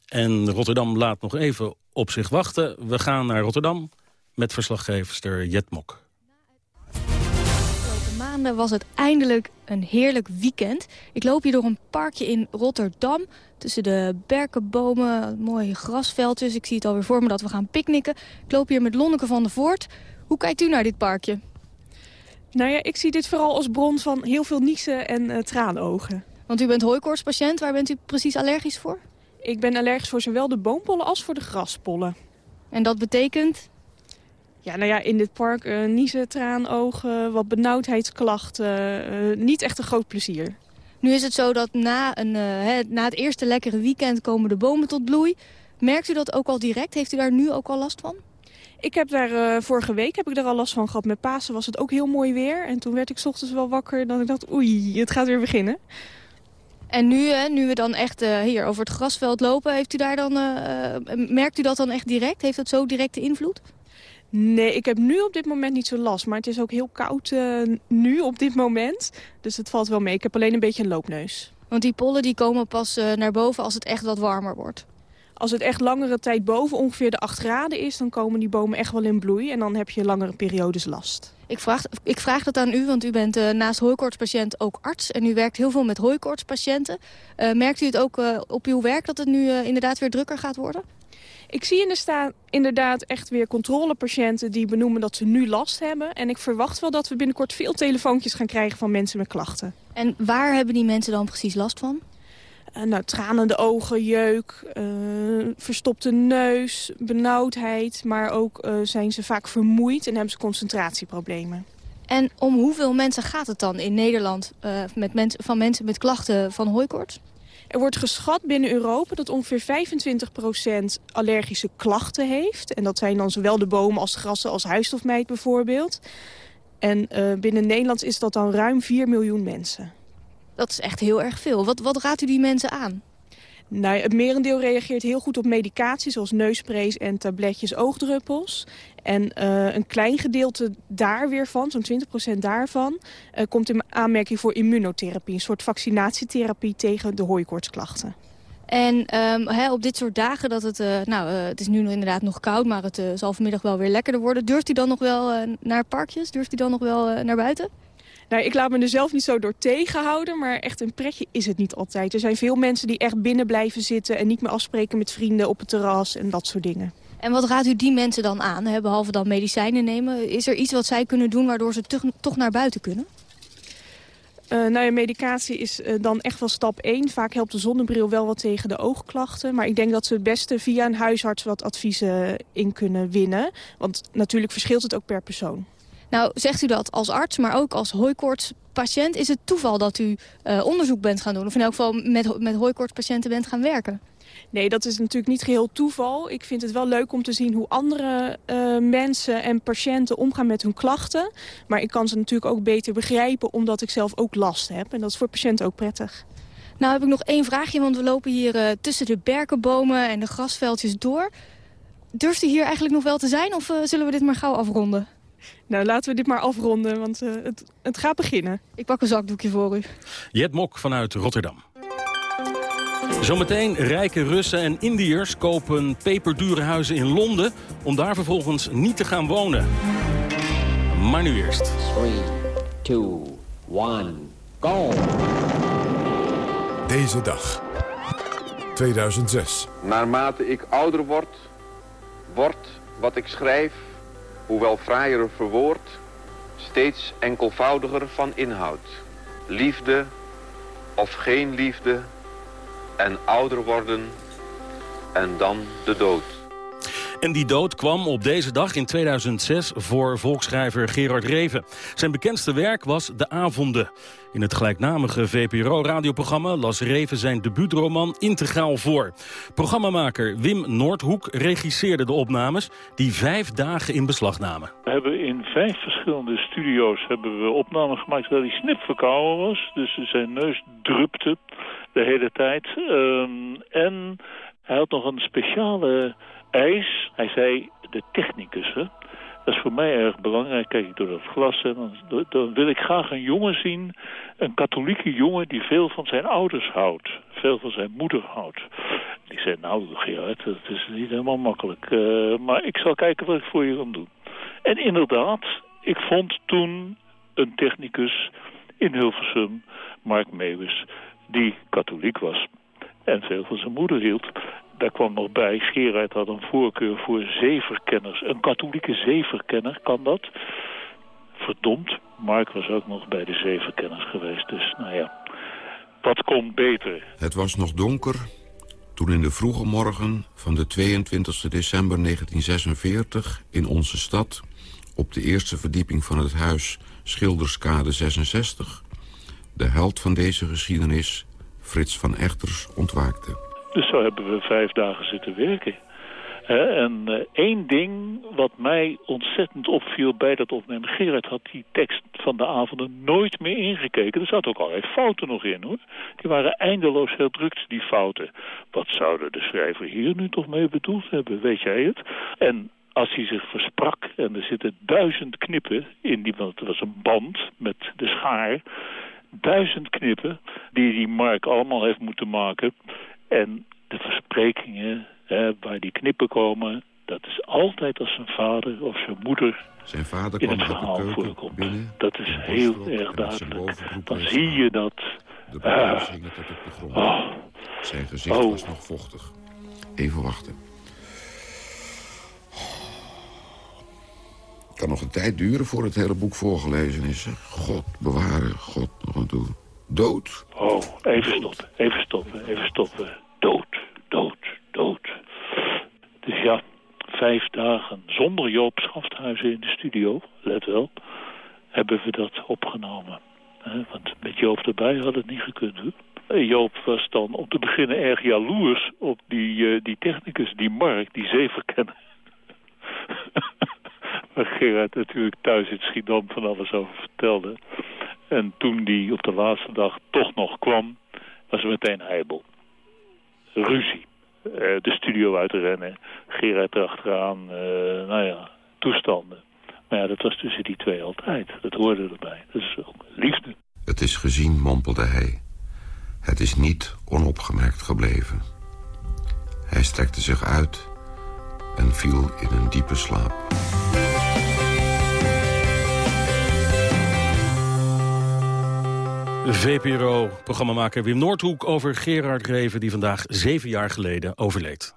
En Rotterdam laat nog even op zich wachten. We gaan naar Rotterdam met verslaggeefster Jet Mok. Maanden was het eindelijk een heerlijk weekend. Ik loop hier door een parkje in Rotterdam. Tussen de berkenbomen, mooie grasveldjes. Ik zie het alweer voor me dat we gaan picknicken. Ik loop hier met Lonneke van der Voort. Hoe kijkt u naar dit parkje? Nou ja, ik zie dit vooral als bron van heel veel niezen en uh, traanogen. Want u bent hooikoortspatiënt. Waar bent u precies allergisch voor? Ik ben allergisch voor zowel de boompollen als voor de graspollen. En dat betekent? Ja, nou ja, in dit park uh, niezen, traanogen, wat benauwdheidsklachten. Uh, niet echt een groot plezier. Nu is het zo dat na, een, uh, na het eerste lekkere weekend komen de bomen tot bloei. Merkt u dat ook al direct? Heeft u daar nu ook al last van? Ik heb daar uh, vorige week heb ik daar al last van gehad. Met Pasen was het ook heel mooi weer. En toen werd ik ochtends wel wakker. Dat ik dacht, oei, het gaat weer beginnen. En nu, hè, nu we dan echt uh, hier over het grasveld lopen, heeft u daar dan, merkt u dat dan echt direct? Heeft dat zo directe invloed? Nee, ik heb nu op dit moment niet zo last. Maar het is ook heel koud nu op dit moment. Dus het valt wel mee. Ik heb alleen een beetje een loopneus. Want die pollen die komen pas naar boven als het echt wat warmer wordt. Als het echt langere tijd boven ongeveer de 8 graden is... dan komen die bomen echt wel in bloei en dan heb je langere periodes last. Ik vraag, ik vraag dat aan u, want u bent uh, naast hooikoortspatiënt ook arts... en u werkt heel veel met hooikoortspatiënten. Merkt u het ook op uw werk dat het nu inderdaad weer drukker gaat worden? Ik zie in de inderdaad echt weer controlepatiënten die benoemen dat ze nu last hebben. En ik verwacht wel dat we binnenkort veel telefoontjes gaan krijgen van mensen met klachten. En waar hebben die mensen dan precies last van? Uh, nou, tranende ogen, jeuk, uh, verstopte neus, benauwdheid. Maar ook uh, zijn ze vaak vermoeid en hebben ze concentratieproblemen. En om hoeveel mensen gaat het dan in Nederland met mens van mensen met klachten van hooikoorts? Er wordt geschat binnen Europa dat ongeveer 25% allergische klachten heeft. En dat zijn dan zowel de bomen als grassen als huisstofmijt bijvoorbeeld. En binnen Nederland is dat dan ruim 4 miljoen mensen. Dat is echt heel erg veel. Wat, wat raadt u die mensen aan? Nou, het merendeel reageert heel goed op medicatie... zoals neusprays en tabletjes, oogdruppels. En uh, een klein gedeelte daar weer van, zo'n 20% daarvan... Uh, komt in aanmerking voor immunotherapie. Een soort vaccinatietherapie tegen de hooikoortsklachten. En he, op dit soort dagen, dat het, uh, nou, het is nu inderdaad nog koud... maar het zal vanmiddag wel weer lekkerder worden. Durft u dan nog wel naar parkjes? Durft u dan nog wel naar buiten? Nou, ik laat me er zelf niet zo door tegenhouden, maar echt een pretje is het niet altijd. Er zijn veel mensen die echt binnen blijven zitten en niet meer afspreken met vrienden op het terras en dat soort dingen. En wat raadt u die mensen dan aan, hè, behalve dan medicijnen nemen? Is er iets wat zij kunnen doen waardoor ze toch naar buiten kunnen? Uh, nou ja, medicatie is uh, dan echt wel stap 1. Vaak helpt de zonnebril wel wat tegen de oogklachten. Maar ik denk dat ze het beste via een huisarts wat adviezen in kunnen winnen. Want natuurlijk verschilt het ook per persoon. Nou, zegt u dat als arts, maar ook als hooikoortspatiënt... is het toeval dat u uh, onderzoek bent gaan doen... of in elk geval met, met hooikoortspatiënten bent gaan werken? Nee, dat is natuurlijk niet geheel toeval. Ik vind het wel leuk om te zien hoe andere uh, mensen en patiënten omgaan met hun klachten. Maar ik kan ze natuurlijk ook beter begrijpen omdat ik zelf ook last heb. En dat is voor patiënten ook prettig. Nou heb ik nog één vraagje, want we lopen hier uh, tussen de berkenbomen en de grasveldjes door. Durft u hier eigenlijk nog wel te zijn of uh, zullen we dit maar gauw afronden? Nou, laten we dit maar afronden, want uh, het, het gaat beginnen. Ik pak een zakdoekje voor u. Jet Mok vanuit Rotterdam. Zometeen rijke Russen en Indiërs kopen peperdure huizen in Londen... om daar vervolgens niet te gaan wonen. Maar nu eerst. 3, 2, 1, go! Deze dag. 2006. Naarmate ik ouder word, wordt wat ik schrijf hoewel fraaier verwoord, steeds enkelvoudiger van inhoud. Liefde of geen liefde en ouder worden en dan de dood. En die dood kwam op deze dag in 2006 voor volksschrijver Gerard Reven. Zijn bekendste werk was De Avonden. In het gelijknamige VPRO-radioprogramma las Reven zijn debuutroman integraal voor. Programmamaker Wim Noordhoek regisseerde de opnames die vijf dagen in beslag namen. We hebben in vijf verschillende studio's hebben we opnames gemaakt terwijl hij snip verkouden was. Dus zijn neus drupte de hele tijd. Um, en hij had nog een speciale eis. Hij zei de technicus. Dat is voor mij erg belangrijk. Kijk ik door dat glas dan, wil ik graag een jongen zien. Een katholieke jongen die veel van zijn ouders houdt. Veel van zijn moeder houdt. Die zei, nou Gerard, dat is niet helemaal makkelijk. Uh, maar ik zal kijken wat ik voor je kan doen. En inderdaad, ik vond toen een technicus in Hilversum, Mark Meeuwis, die katholiek was en veel van zijn moeder hield. Daar kwam nog bij, Gerard had een voorkeur voor zeverkenners. Een katholieke zeverkenner, kan dat? Verdomd, Mark was ook nog bij de zeverkenners geweest. Dus nou ja, wat komt beter? Het was nog donker toen in de vroege morgen van de 22 december 1946 in onze stad... op de eerste verdieping van het huis Schilderskade 66... de held van deze geschiedenis, Frits van Echters, ontwaakte. Dus zo hebben we vijf dagen zitten werken. en uh, één ding wat mij ontzettend opviel bij dat opnemen... Gerard had die tekst van de avonden nooit meer ingekeken. Er zaten ook allerlei fouten nog in, hoor. Die waren eindeloos herdrukt, die fouten. Wat zouden de schrijver hier nu toch mee bedoeld hebben, weet jij het? En als hij zich versprak en er zitten duizend knippen in die... want het was een band met de schaar... duizend knippen die die Mark allemaal heeft moeten maken... En de versprekingen hè, waar die knippen komen... dat is altijd als zijn vader of zijn moeder zijn vader in het verhaal voorkomt. Binnen, dat is heel erg duidelijk. Dan zie je dat... De uh, hingen tot op de grond. Oh, zijn gezicht oh. was nog vochtig. Even wachten. Het kan nog een tijd duren voor het hele boek voorgelezen is. God bewaren, God nog aan toe. Dood. Oh, even stoppen, even stoppen, even stoppen. Dood, dood, dood. Dus ja, vijf dagen zonder Joop Schafthuizen in de studio, let wel, hebben we dat opgenomen. Want met Joop erbij had het niet gekund. Joop was dan om te beginnen erg jaloers op die, uh, die technicus, die Mark, die zeeverkenner. Waar Gerard natuurlijk thuis in Schiedam van alles over vertelde. En toen die op de laatste dag toch nog kwam, was er meteen heibel. Ruzie. Uh, de studio uitrennen, Gerard erachteraan, uh, nou ja, toestanden. Maar ja, dat was tussen die twee altijd. Dat hoorde erbij. Dat is ook liefde. Het is gezien, mompelde hij. Het is niet onopgemerkt gebleven. Hij strekte zich uit en viel in een diepe slaap. VPRO-programmamaker Wim Noordhoek over Gerard Reven... die vandaag zeven jaar geleden overleed.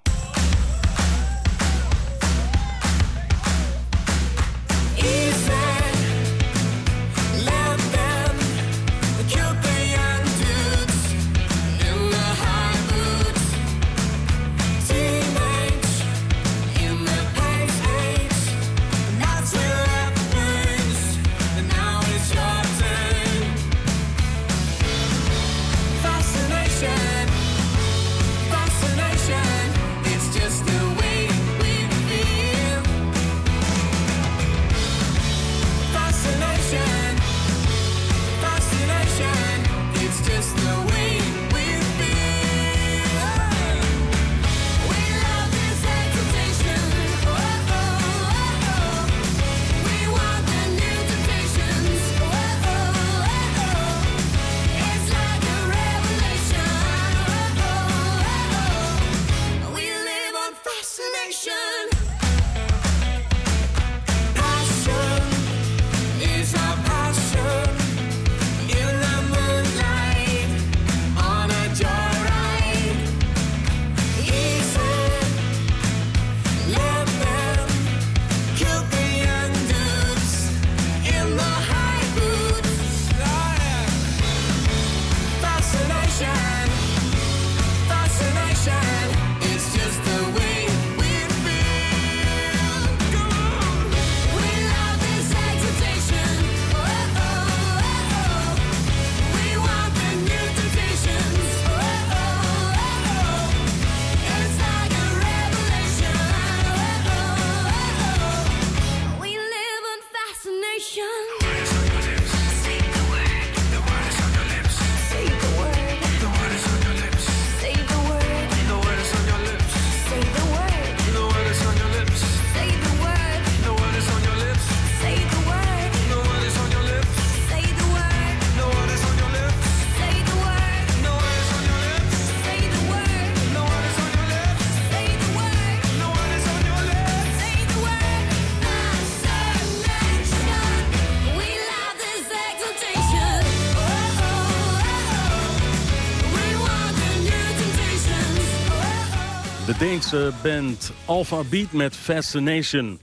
Deense band Alpha Beat met Fascination.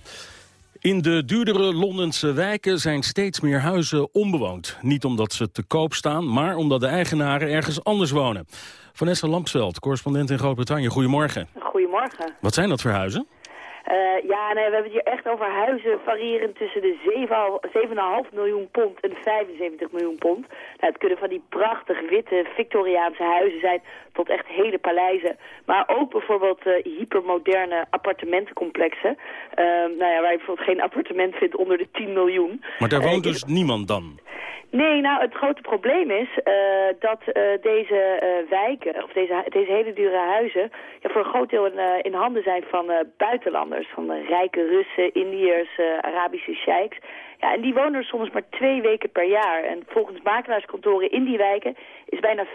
In de duurdere Londense wijken zijn steeds meer huizen onbewoond. Niet omdat ze te koop staan, maar omdat de eigenaren ergens anders wonen. Vanessa Lampsveld, correspondent in Groot-Brittannië. Goedemorgen. Goedemorgen. Wat zijn dat voor huizen? Uh, ja, nee, we hebben het hier echt over huizen variërend tussen de 7,5 miljoen pond en 75 miljoen pond. Nou, het kunnen van die prachtig witte Victoriaanse huizen zijn tot echt hele paleizen. Maar ook bijvoorbeeld uh, hypermoderne appartementencomplexen. Uh, nou ja, waar je bijvoorbeeld geen appartement vindt onder de 10 miljoen. Maar daar woont dus niemand dan? Nee, nou het grote probleem is uh, dat uh, deze uh, wijken, of deze, deze hele dure huizen, ja, voor een groot deel in, in handen zijn van buitenlanders. Van rijke Russen, Indiërs, Arabische sheiks. Ja, en die wonen er soms maar twee weken per jaar. En volgens makelaarskantoren in die wijken is bijna 40%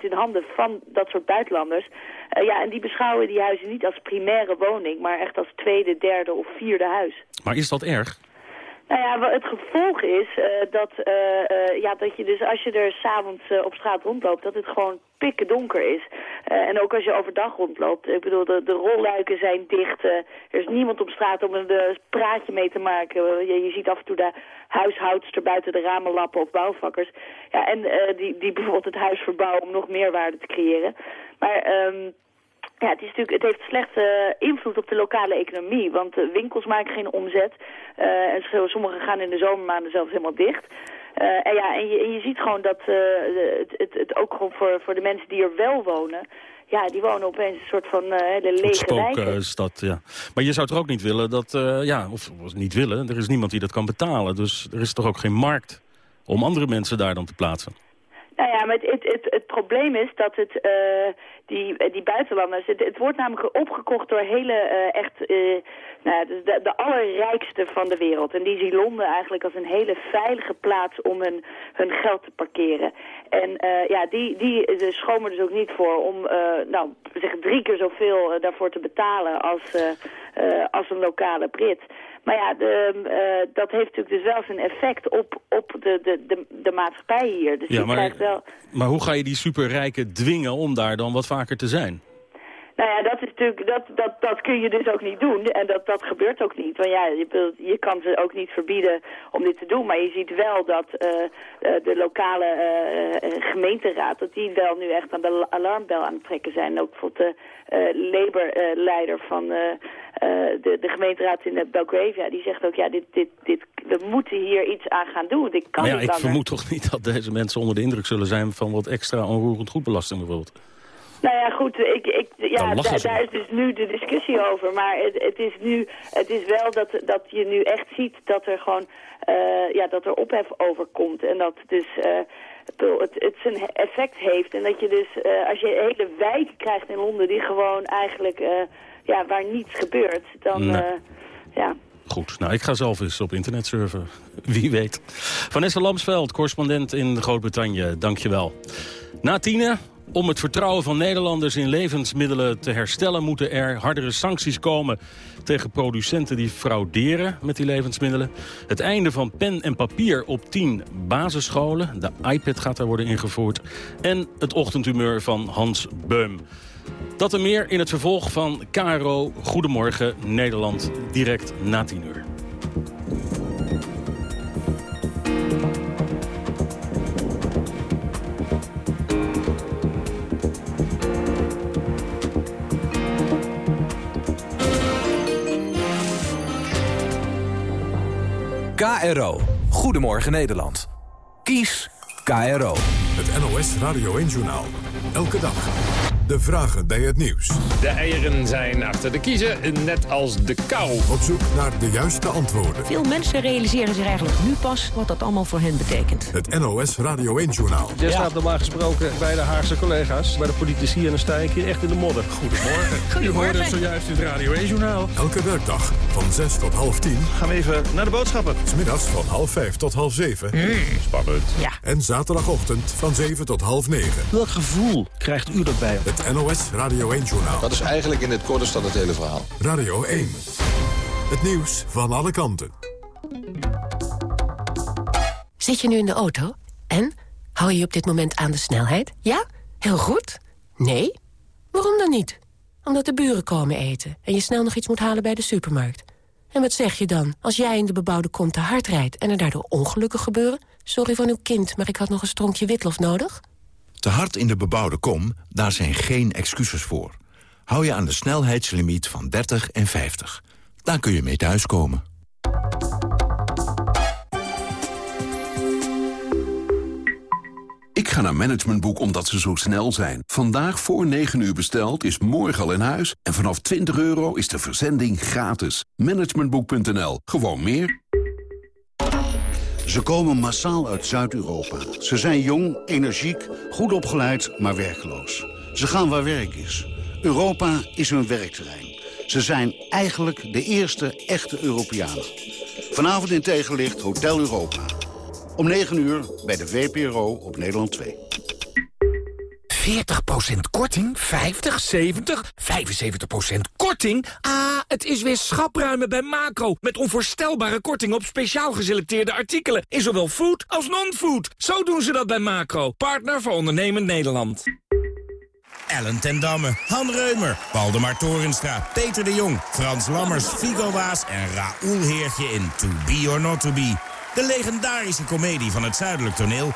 in handen van dat soort buitenlanders. ja, en die beschouwen die huizen niet als primaire woning, maar echt als tweede, derde of vierde huis. Maar is dat erg? Nou ja, het gevolg is uh, dat, uh, uh, ja, dat je dus als je er s'avonds op straat rondloopt, dat het gewoon pikken donker is. en ook als je overdag rondloopt. Ik bedoel, de, de rolluiken zijn dicht. er is niemand op straat om een praatje mee te maken. Je, je ziet af en toe de huishoudster buiten de ramen lappen of bouwvakkers. Ja, en die, die bijvoorbeeld het huis verbouwen om nog meer waarde te creëren. Maar... Um, ja, het, is natuurlijk, het heeft slechte invloed op de lokale economie, want de winkels maken geen omzet. Uh, en sommige gaan in de zomermaanden zelfs helemaal dicht. Uh, en, ja, en, je, en je ziet gewoon dat uh, het, het, het ook gewoon voor, voor de mensen die er wel wonen... Ja, die wonen opeens een soort van hele lege wijken. stad, ja. Maar je zou toch ook niet willen dat... ja, of, of niet willen, er is niemand die dat kan betalen. Dus er is toch ook geen markt om andere mensen daar dan te plaatsen? Nou ja, maar het, het, het, het probleem is dat het, uh, die, eh, die buitenlanders... Het, het, wordt namelijk opgekocht door hele uh, echt... Uh, nou, de, de allerrijkste van de wereld. En die zien Londen eigenlijk als een hele veilige plaats om hun, hun geld te parkeren. En ja, die, die schomen dus ook niet voor om nou, zeg, drie keer zoveel daarvoor te betalen als, als een lokale Brit. Maar ja, de, uh, dat heeft natuurlijk dus wel zijn effect op, op de, de, de, de maatschappij hier. Dus ja, maar, wel... maar hoe ga je die superrijken dwingen om daar dan wat vaker te zijn? Nou ja, dat is natuurlijk, dat, dat, dat kun je dus ook niet doen. En dat, dat gebeurt ook niet. Want ja, je, je kan ze ook niet verbieden om dit te doen. Maar je ziet wel dat uh, de lokale uh, gemeenteraad, dat die wel nu echt aan de alarmbel aan het trekken zijn. Ook bijvoorbeeld de Labour-leider van de, de gemeenteraad in Belgravia, die zegt ook, ja, dit, dit, dit, we moeten hier iets aan gaan doen. Dit kan maar ja, niet ik vermoed toch niet dat deze mensen onder de indruk zullen zijn van wat extra onroerend goedbelasting bijvoorbeeld. Nou ja, goed, ik, ik, ja, daar is dus nu de discussie over. Maar het, het, is nu, het is wel dat, dat je nu echt ziet dat er gewoon, uh, ja, dat er ophef over komt. En dat dus uh, het, het zijn effect heeft. En dat je dus, uh, als je hele wijken krijgt in Londen die gewoon eigenlijk, ja, waar niets gebeurt, dan, nee. ja... Goed, nou ik ga zelf eens op internet surfen. Wie weet. Vanessa Lamsveld, correspondent in Groot-Brittannië, dankjewel. Na tienen om het vertrouwen van Nederlanders in levensmiddelen te herstellen... moeten er hardere sancties komen tegen producenten die frauderen met die levensmiddelen. Het einde van pen en papier op 10 basisscholen. De iPad gaat daar worden ingevoerd. En het ochtendhumeur van Hans Beum. Dat en meer in het vervolg van KRO Goedemorgen Nederland, direct na 10 uur. KRO. Goedemorgen Nederland. Kies KRO. Het NOS Radio 1-journaal. Elke dag. De vragen bij het nieuws. De eieren zijn achter de kiezen, net als de kou. Op zoek naar de juiste antwoorden. Veel mensen realiseren zich eigenlijk nu pas wat dat allemaal voor hen betekent. Het NOS Radio 1-journaal. Jij staat normaal gesproken bij de Haagse collega's, bij de politici... en dan sta ik hier echt in de modder. Goedemorgen. U hoorde het zojuist in het Radio 1-journaal. Elke werkdag van 6 tot half 10. Gaan we even naar de boodschappen. Smiddags van half 5 tot half 7. Mm. Spannend. Ja. En zaterdagochtend van 7 tot half 9. Welk gevoel krijgt u erbij? Het NOS Radio 1-journaal. Dat is eigenlijk in het korte staat het hele verhaal. Radio 1. Het nieuws van alle kanten. Zit je nu in de auto? En? Hou je op dit moment aan de snelheid? Ja? Heel goed? Nee? Waarom dan niet? Omdat de buren komen eten en je snel nog iets moet halen bij de supermarkt. En wat zeg je dan als jij in de bebouwde kom te hard rijdt... en er daardoor ongelukken gebeuren? Sorry van uw kind, maar ik had nog een stronkje witlof nodig. Te hard in de bebouwde kom, daar zijn geen excuses voor. Hou je aan de snelheidslimiet van 30 en 50. Daar kun je mee thuiskomen. Ik ga naar Managementboek omdat ze zo snel zijn. Vandaag voor 9 uur besteld is morgen al in huis. En vanaf 20 euro is de verzending gratis. Managementboek.nl. Gewoon meer. Ze komen massaal uit Zuid-Europa. Ze zijn jong, energiek, goed opgeleid, maar werkloos. Ze gaan waar werk is. Europa is hun werkterrein. Ze zijn eigenlijk de eerste echte Europeanen. Vanavond in tegenlicht Hotel Europa. Om 9 uur bij de VPRO op Nederland 2. 40% korting? 50, 70, 75% korting? Ah, het is weer schapruimen bij Macro. Met onvoorstelbare korting op speciaal geselecteerde artikelen. In zowel food als non-food. Zo doen ze dat bij Macro. Partner voor ondernemend Nederland. Ellen ten Damme, Han Reumer, Waldemar Torenstra, Peter de Jong... Frans Lammers, Figo Waas en Raoul Heertje in To Be or Not To Be. De legendarische komedie van het Zuidelijk Toneel.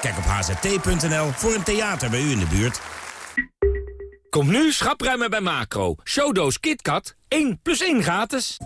Kijk op hzt.nl voor een theater bij u in de buurt. Kom nu schapruimen bij Macro. Showdoos KitKat, 1 plus 1 gratis.